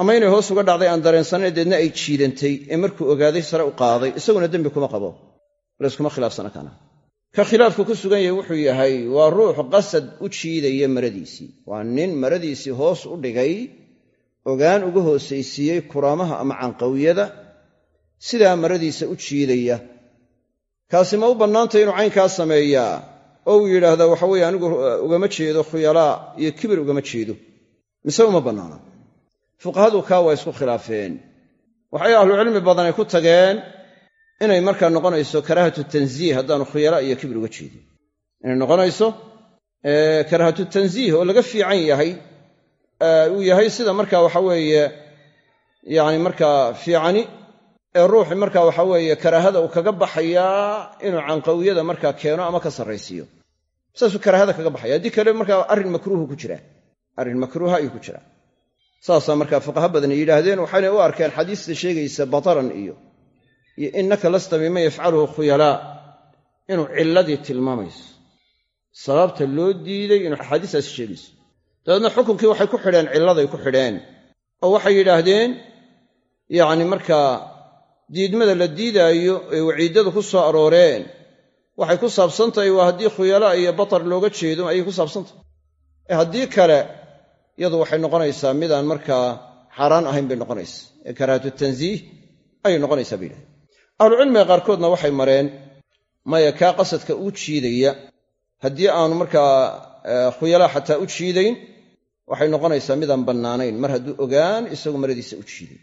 [SPEAKER 1] ama inay hoos uga dhacday aan dareensanayn deedna ay jiidantay ee markuu ogaaday sare u qaaday isaguna dembi kuma qabo. Layskuma khilaafsana kana. Ka khilaafku ku sugan yahay wuxuu yahay waa ruux qasad u jiidaya maradiisii. Waa nin maradiisii hoos u dhigay ogaan uga hoosaysiiyey kuraamaha ama canqawiyada sidaa maradiisa u jiidaya. Kaasi ma u bannaantay inuu caynkaa sameeyaa oo uu yidhaahdaa waxa weeye anigu ugama jeedo khuyalaa iyo kibir ugama jeedo. Mise uma bannaana. Fuqahadu kaa waa isku khilaafeen. Waxay ahlucilmi badan ay ku tageen inay markaa noqonayso karaahatu tanziih haddaanu khuyalaa iyo kibir uga jeedin. Inay noqonayso karaahatu tanziih oo laga fiican yahay uu yahay sida marka waxa weeye yacni markaa fiicani ee ruuxi marka waxa weeye karaahada uu kaga baxayaa inuu canqawiyada markaa keeno ama ka sarraysiiyo. Saasuu karaahada kaga baxaya. Haddii kale markaa arrin makruuhu ku jira. Arrin makruuha ayuu ku jiraa saasaa markaa fuqaha badani yidhaahdeen waxaynay u arkeen xadiista sheegaysa bataran iyo iyo innaka lasta mima yafcaluhu khuyalaa inuu cilladii tilmaamayso. Sababta loo diiday inuu axaadiistaasi sheegayso. Dabeedna xukunkii waxay ku xidheen cilladay ku xidheen. Oo waxay yidhaahdeen yacni markaa diidmada la diidaayo ee waciiddadu ku soo arooreen. Waxay ku saabsan tahay waa haddii khuyalaa iyo batar looga jeedo ayay ku saabsantahay. Ee haddii kale iyadu waxay noqonaysaa midaan markaa xaaraan ahayn bay noqonaysaa ee karaahatu tansiih ayay noqonaysaa bay yidhahdeen ahlucilmiga qaarkoodna waxay mareen maya kaa qasadka uu jiidaya. Haddii aanu markaa khuyalaa xataa u jiidayn waxay noqonaysaa midaan bannaanayn. Mar hadduu ogaan isagu maradiisa u jiiday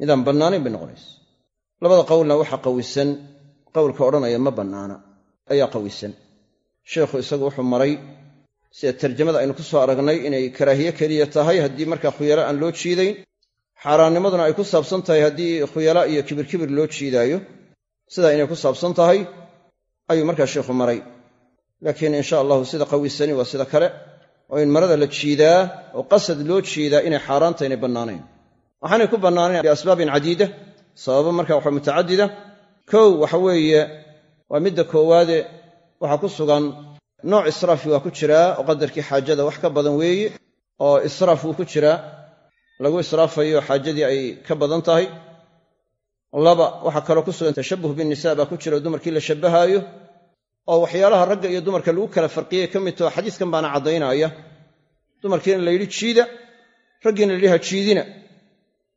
[SPEAKER 1] midaan bannaanayn bay noqonaysaa labada qowlna waxaa qawisan. Qowlka odhanaya ma bannaana. Ayaa qawisan. Sheikhu isagu wuxuu maray sida tarjamada aynu ku soo aragnay inay karaahiye keliya tahay haddii markaa khuyala aan loo jiidayn xaaraannimaduna ay ku saabsan tahay haddii khuyala iyo kibirkibir loo jiidaayo sidaa inay ku saabsan tahay ayuu markaa sheikhu maray. Laakiin insha allahu sida qawisani waa sida kale. Oo in marada la jiidaa oo qasad loo jiidaa inay xaaraanta inay bannaanayn. Waxaanay ku bannaanayn biasbaabin cadiida sababo marka waxa mutacadida. Kow waxa weeye waa midda koowaade waxaa ku sugan nooc israafi waa ku jiraa oo qadarkii xaajada wax ka badan weeye oo israaf wuu ku jiraa lagu israafayo xaajadii ay ka badan tahay. Laba waxaa kaloo ku sugan tashabuh binnisaa baa ku jira dumarkii la shabbahaayo oo waxyaalaha ragga iyo dumarka lagu kala farqiyey ka mid taho xadiiskan baana caddaynaya. Dumarkiina la yidhi jiida raggiina la yidhi ha jiidina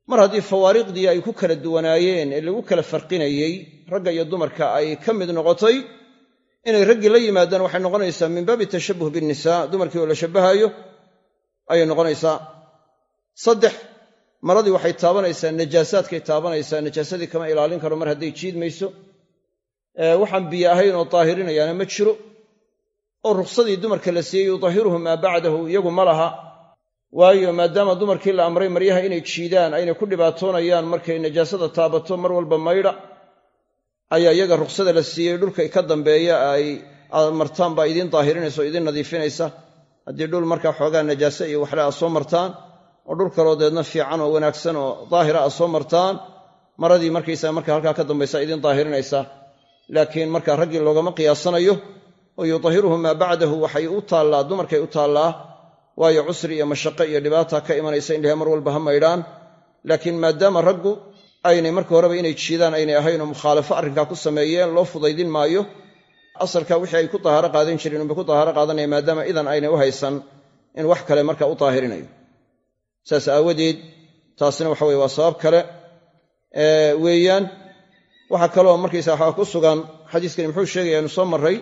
[SPEAKER 1] mar haddii fawaariqdii ay ku kala duwanaayeen ee lagu kala farqinayey ragga iyo dumarka ay ka mid noqotay inay raggii la yimaadaan waxay noqonaysaa min baabi tashabuh binnisaa dumarkii oo la shabbahaayo ayay noqonaysaa saddex. Maradii waxay taabanaysaa najaasaadkay taabanaysaa najaasadii kama ilaalin karo mar hadday jiidmayso waxaan biyo ahayn oo daahirinayaana ma jiro. Oo rukhsadii dumarka la siiyey yudahiruhu maa bacdahu iyagu ma laha waayo maadaama dumarkii la amray maryaha inay jiidaan aynay ku dhibaatoonayaan markay najaasada taabato mar walba maydha ayaa iyaga rukhsada la siiyey dhulka ka dambeeya ay martaan baa idiin daahirinaysa oo idiin nadiifinaysa. Haddii dhul markaa xoogaa najaase iyo waxle aad soo martaan oo dhul kaloo deedna fiican oo wanaagsan oo daahira aad soo martaan maradii markaysaa marka halkaa ka dambaysa idiin daahirinaysa. Laakiin marka raggii loogama qiyaasanayo oo yudahiruhu maa bacdahu waxay u taallaa dumarkay u taallaa waayo cusri iyo mashaqe iyo dhibaata ka imanaysa indhehe mar walba ha maydhaan. Laakiin maadaama raggu aynay marka horeba inay jiidaan aynay ahayn mukhaalafo arrinkaa ku sameeyeen loo fudaydin maayo asalka wixii ay ku dahaaro qaadan jireen unbay ku dahaaro qaadanaya maadaama idan aynay u haysan in wax kale marka u daahirinayo saas aawadeed taasina waxa weye waa sabab kale. Weeyaan waxaa kaloo markaysa waxaa ku sugan xadiiskani muxuu sheegaya inu soo marray.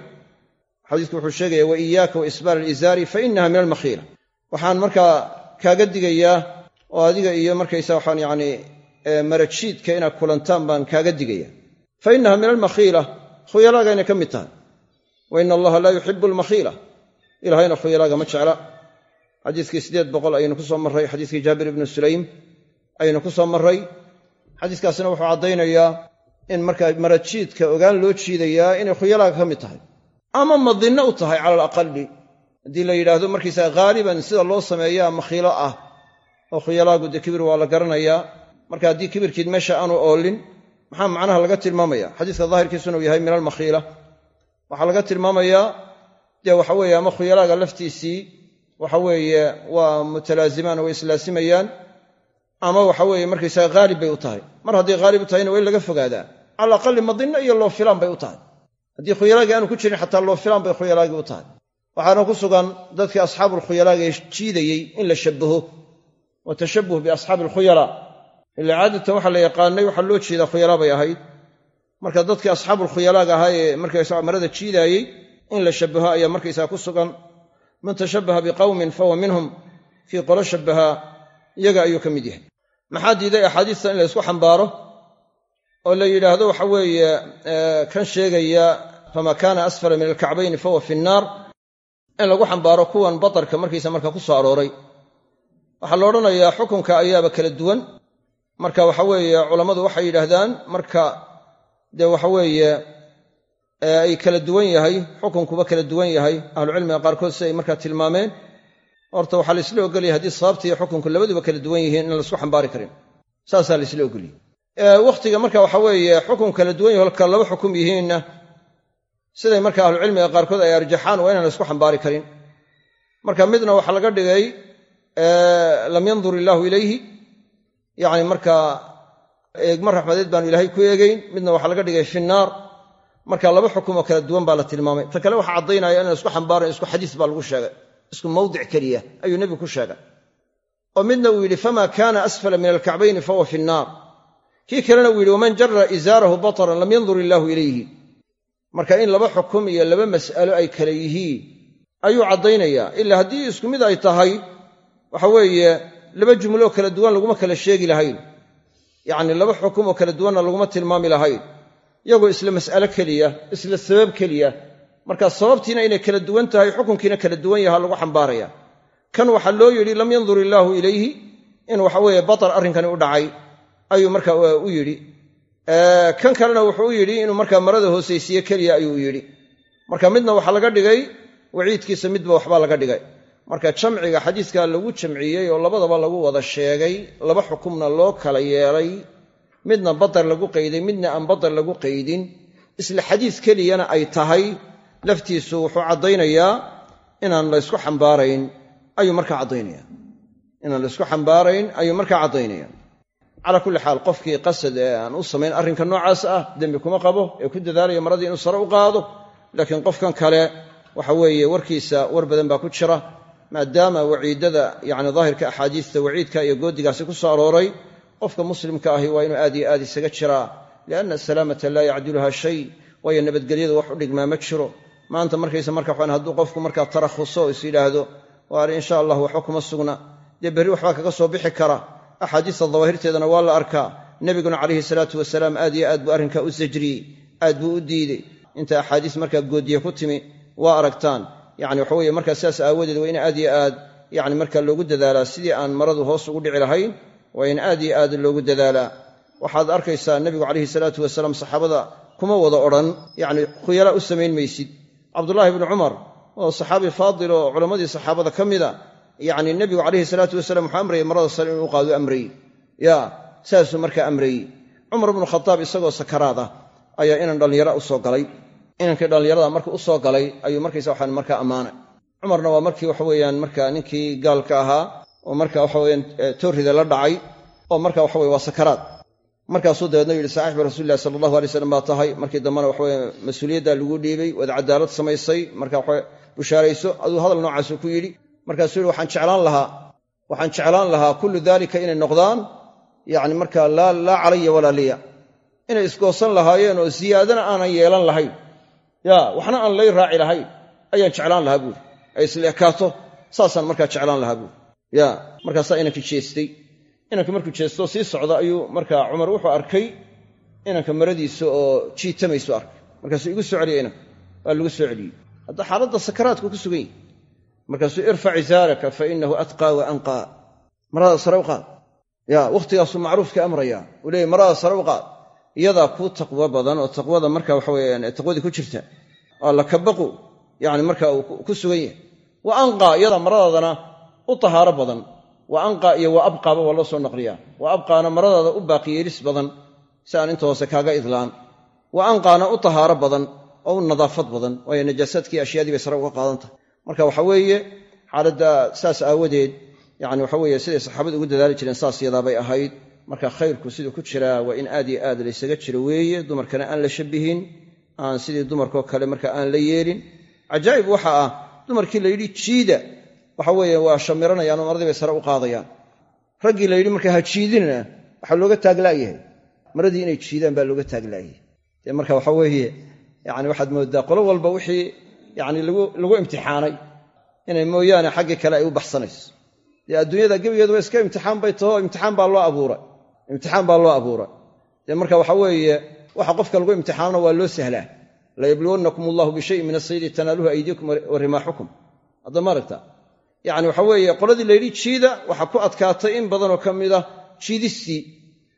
[SPEAKER 1] Xadiisku wuxuu sheegaya wa iyaaka wa isbaal alizaari fa inaha min almakhiila waxaan markaa kaaga digayaa oo adiga iyo markaysa waxaan yacni marajiidka inaad kulantaan baan kaaga digaya fa inaha min almakhiila khuyalaaga inay ka mid tahay. Wa ina allaha laa yuxibu almakhiila. Ilahayna khuyalaaga ma jecla. Xadiiskii siddeed boqol ayaynu ku soo marray xadiiskii jaabir ibnu sulaym ayaynu ku soo marray. Xadiiskaasina wuxuu caddaynayaa in markaa marajiidka ogaan loo jiidayaa inay khuyalaaga ka mid tahay. Ama madinno u tahay cala alaqali haddii la yidhaahdo markaysaa haaliban sida loo sameeyaa makhiilo ah oo khuyalaagu dee kibir waa la garanayaa. Marka haddii kibirkiid meesha aanu oolin maxaa macnaha laga tilmaamaya? Xadiiska daahirkiisuna uu yahay min almakhiila waxaa laga tilmaamayaa dee waxa weeye ama khuyalaaga laftiisii waxa weeye waa mutalaazimaan way islaasimayaan ama waxa weeye markaysaga haalib bay u tahay. Mar hadday haalib u tahayna waa laga fogaadaa cala aqali iyo loo filaan bay u tahay. Haddii khuyalaagii aanu ku jirin xataa loo bay khuyalaagii u tahay waxaana ku sugan dadkii asxaabulkhuyalaaga ee jiidayey in la shabbaho. Wa tashabbuh biasxaabi alkhuyalaa ila caadatan waxaa la yaqaanay waxaa loo jeedaa khuyalaa bay ahayd. Marka dadkii asxaabulkhuyalaaga ahaa ee markaysaa marada jiidaayey in la shabbaho ayaa markaysaa ku sugan. Man tashabbaha biqawmin fahuwa minhum kii qolo shabbahaa iyaga ayuu ka mid yahay. Maxaa diiday axaadiista in la ysku xambaaro? Oo la yidhaahdo waxa weeye kan sheegaya famaa kaana asfala min alkacbayni fahuwa fi nnaar in lagu xambaaro kuwan batarka markiisa marka ku soo arooray. Waxaa la odhanayaa xukunka ayaaba kala duwan. Marka waxa weeye culammadu waxay yidhaahdaan marka dee waxa weeye ay kala duwan yahay xukunkuba kala duwan yahay ahlucilmiga qaarkood si ay markaa tilmaameen. Horta waxaa laisla ogolyahay haddii sababta iyo xukunku labaduba kala duwan yihiin in la isku xambaari karin. Saasaa laisla ogolyahy wakhtiga marka waxa weeye xukun kala duwan yahi halka laba xukum yihiinna siday marka ahlucilmiga qaarkood ay arjaxaan waa inaan la isku xambaari karin. Marka midna waxaa laga dhigay lam yandur illaahu ilayhi. Yacni markaa eegma raxmadeed baanu ilaahay ku eegayn. Midna waxaa laga dhigay fi naar marka laba xukumoo kala duwan baa la tilmaamay. Ta kale waxaa caddaynaya inaan isku xambaaran isku xadiis baa lagu sheegay. Isku mawdic keliya ayuu nebigu ku sheegay. Oo midna uu yidhi famaa kaana asfala min alkacbayni fahuwa fi nnaar. Kii kalena uu yidhi waman jara izaarahu bataran lam yandur illaahu ilayhi marka in laba xukum iyo laba mas'alo ay kale yihiin ayuu caddaynayaa. Ilaa haddii isku mid ay tahay waxa weeye laba jumloo kala duwan laguma kala sheegi lahayn. Yacni laba xukum oo kala duwanna laguma tilmaami lahayn. Iyagoo isla mas'alo keliya isla sabab keliya. Marka sababtiina inay kala duwan tahay xukunkiina kala duwan yaha lagu xambaaraya. Kan waxaa loo yidhi lam yandur illaahu ilayhi in waxaweeye batar arrinkani u dhacay ayuu marka u yidhi kan kalena wuxuu yidhi inuu markaa marada hoosaysiye keliya ayuu yidhi. Marka midna waxaa laga dhigay waciidkiisa midba waxbaa laga dhigay. Marka jamciga xadiiskaa lagu jamciyey oo labadaba lagu wada sheegay laba xukumna loo kala yeelay. Midna badar lagu qayday midna aan badar lagu qaydin. Isla xadiis keliyana ay tahay. Laftiisu wuxuu caddaynayaa inaan laysku xambaarayn ayuu markaa caddaynaya inaan laysku xambaarayn ayuu markaa caddaynaya calaa kulli xaal qofkii qasad ee aan u samayn arrinka noocaas ah dembi kuma qabo ee ku dadaalaya maradii inuu sare u qaado. Laakiin qofkan kale waxa weeye warkiisa war badan baa ku jira maadaama waciidada yacni daahirka axaadiista waciidka iyo goodigaasi ku soo arooray qofka muslimka ahi waa inuu aad iyo aad isaga jiraa lianna asalaamata laa yacdiluha shay waayo nabadgelyadu wax u dhigmaa ma jiro. Maanta markaysa marka waxaan hadduu qofku markaa tarakhuso is yidhaahdo waar insha allah waxba kuma sugna. Dee berri waxbaa kaga soo bixi kara axaadiista dawaahirteedana waa la arkaa. Nebiguna calayhi salaatu wasalaam aad iyo aad buu arrinkaa u sajriyey aad buu u diidey. Inta axaadiis markaa goodiye ku timi waa aragtaan. Yani waxa weye markaa sidaas aawadeed waa in aad iyo aad yani markaa loogu dadaalaa. Sidii aan maradu hoos ugu dhici lahayn waa in aad iyo aad loogu dadaalaa. Waxaad arkaysaa nebigu calayhi salaatu wasalaam saxaabada kuma wada odhan. Yani khuyalaa u samayn maysid. Cabdullaahi bnu cumar oo saxaabi faadil oo culammadii saxaabada ka mida yani nebigu calayhi salaatu wasalaam wuxuu amrayay marada sare inuu qaado amrayey ya saasuu markaa amrayey cumar bnu khataab isagoo sakaraad ayaa inan dhallinyara u soo galay. Inankii dhallinyarada markuu u galay ayuu markaysa waxaan markaa ammaanay. Cumarna waa markii waxa weeyaan marka ninkii gaalka ahaa oo marka waxa weyaan toorrida la dhacay oo marka waxa weye waa sakaraad. Markaasuu dabeedna yidhi saaxiibka rasuulilahi sala allahu alay slam baa tahay. Markii dambena waxaweye mas'uuliyaddaa lagu dhiibay waad cadaalad samaysay marka waxa bushaarayso. Aduu hadal noocaasuu ku yidhi markaasuu yidhi waxaan jeclaan lahaa waxaan jeclaan lahaa kullu daalika inay noqdaan yacni marka laa calaya walaa liya. Inay isgoosan lahaayeen oo ziyaadana aanan yeelan lahayn. Ya waxna aan lay raaci lahayn. Ayaan jeclaan lahaa buuri ay isla ekaato saasaan markaa jeclaan lahaa buuri ya markaasaa inankii jeestay. Inankii markuu jeestoo sii socda ayuu markaa cumar wuxuu arkay. Inanka maradiisa oo jiitamaysu arkay. Markaasuu igu soo celiyey inanka. Waa lagu soo celiyey. Hadda xaaladda sakaraadku ku sugan yahy markaasuu irfac izaaraka fa inahu atqaa wa anqaa. Marada sare u qaad. Ya wakhtigaasuu macruufka amraya. Uu leeyay marada sare u qaad. Iyadaa kuu taqwo badan oo taqwada marka waxa weyaan taqwadii ku jirta oo la kabaqu yani marka uu ku sugan yahay. Wa anqaa iyadaa maradaadana u tahaaro badan. Wa anqaa iyo wa abqaaba waa loo soo naqliyaa. Wa abqaana maradaada u baaqiyeelis badan si aan inta hoose kaaga idlaan. Wa anqaana u tahaaro badan oo u nadaafad badan. Waayo najaasaadkii ashyaadii bay sare uga qaadan tahay marka waxa weeye xaaladda saas aawadeed yani waxa weeye siday saxaabadu ugu dadaali jireen saas yadaabay ahayd. Marka khayrku siduu ku jiraa waa in aad iyo aad laysaga jiro weeye dumarkana aan la shabihin aan sidii dumarkoo kale marka aan la yeelin. Cajaa'ib waxa ah dumarkii la jiida. Waxa weeye waa shamiranayaanoo maradii bay sare u qaadayaan. Raggii la yidhi marka ha jiidinna waxaa looga taaglaayahay maradii inay jiidaan baa looga taaglaayahay dee marka waxa weeye yani waxaad mooddaa qolo walba wixii yani lagu imtixaanay. Inay mooyaane xaggii kale ay u baxsanayso. Dee adduunyada gebigeedu waa iska imtixaan bay taho imtixaan baa loo abuuray. Imtixaan baa loo abuuray. Dee marka waxa weeye waxa qofka lagu imtixaanona waa loo sahlaa. Layabluwannakum allahu bishayin min asaydi tanaaluhu aydiikum wa rimaaxukum. Hadda ma aragta? Yacni waxa weeye qoladii layidhi jiida waxaa ku adkaatay in badanoo ka mida jiidistii.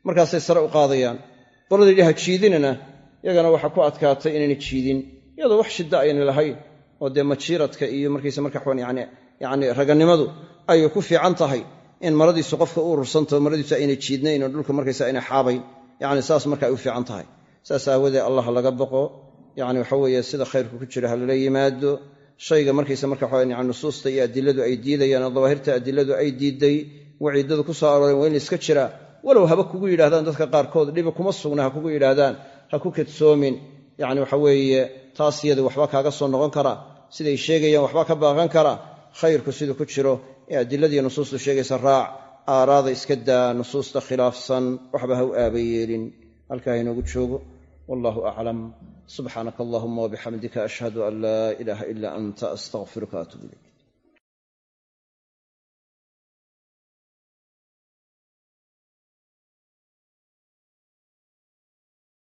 [SPEAKER 1] Markaasay sare u qaadayaan. Qolada yidhi ha jiidinana yagana waxaa ku adkaatay inayna jiidin iyadoo wax shidda ayna lahayn oo dee majiiradka iyo markaysa marka yani raganimadu ay ku fiican tahay in maradiisu qofka u urursantaho maradiisu aynay jiidnayn oo dhulka markaysa aynay xaabayn. Yacni saas marka ay u fiican tahay. Saas aawadeed allah laga baqo yacni waxa weeye sida khayrku ku jira ha lala yimaado. Shayga markaysa marka waxawa yani nusuusta iyo adiladu ay diidayaan oo dawaahirta adiladu ay diiday waciidadu ku soo arooreen waa in iska jiraa. Walow haba kugu yidhahdaan dadka qaarkood dhibi kuma sugna ha kugu yidhaahdaan ha ku kadsoomin yacni waxa weeye taas iyada waxba kaaga soo noqon kara. Siday sheegayaan waxba ka baaqan kara. Khayrku siduu ku jiro ee adiladiiyo nusuustu sheegaysa raac aaraada iska daa nusuusta khilaafsan waxba ha u aaba yeelin. Halkaa inoogu joogo. Wallahu aclam. Subxaanaka allahuma wabixamdika ashhadu an laa ilaaha ila anta astaqfiruka atuub ilayk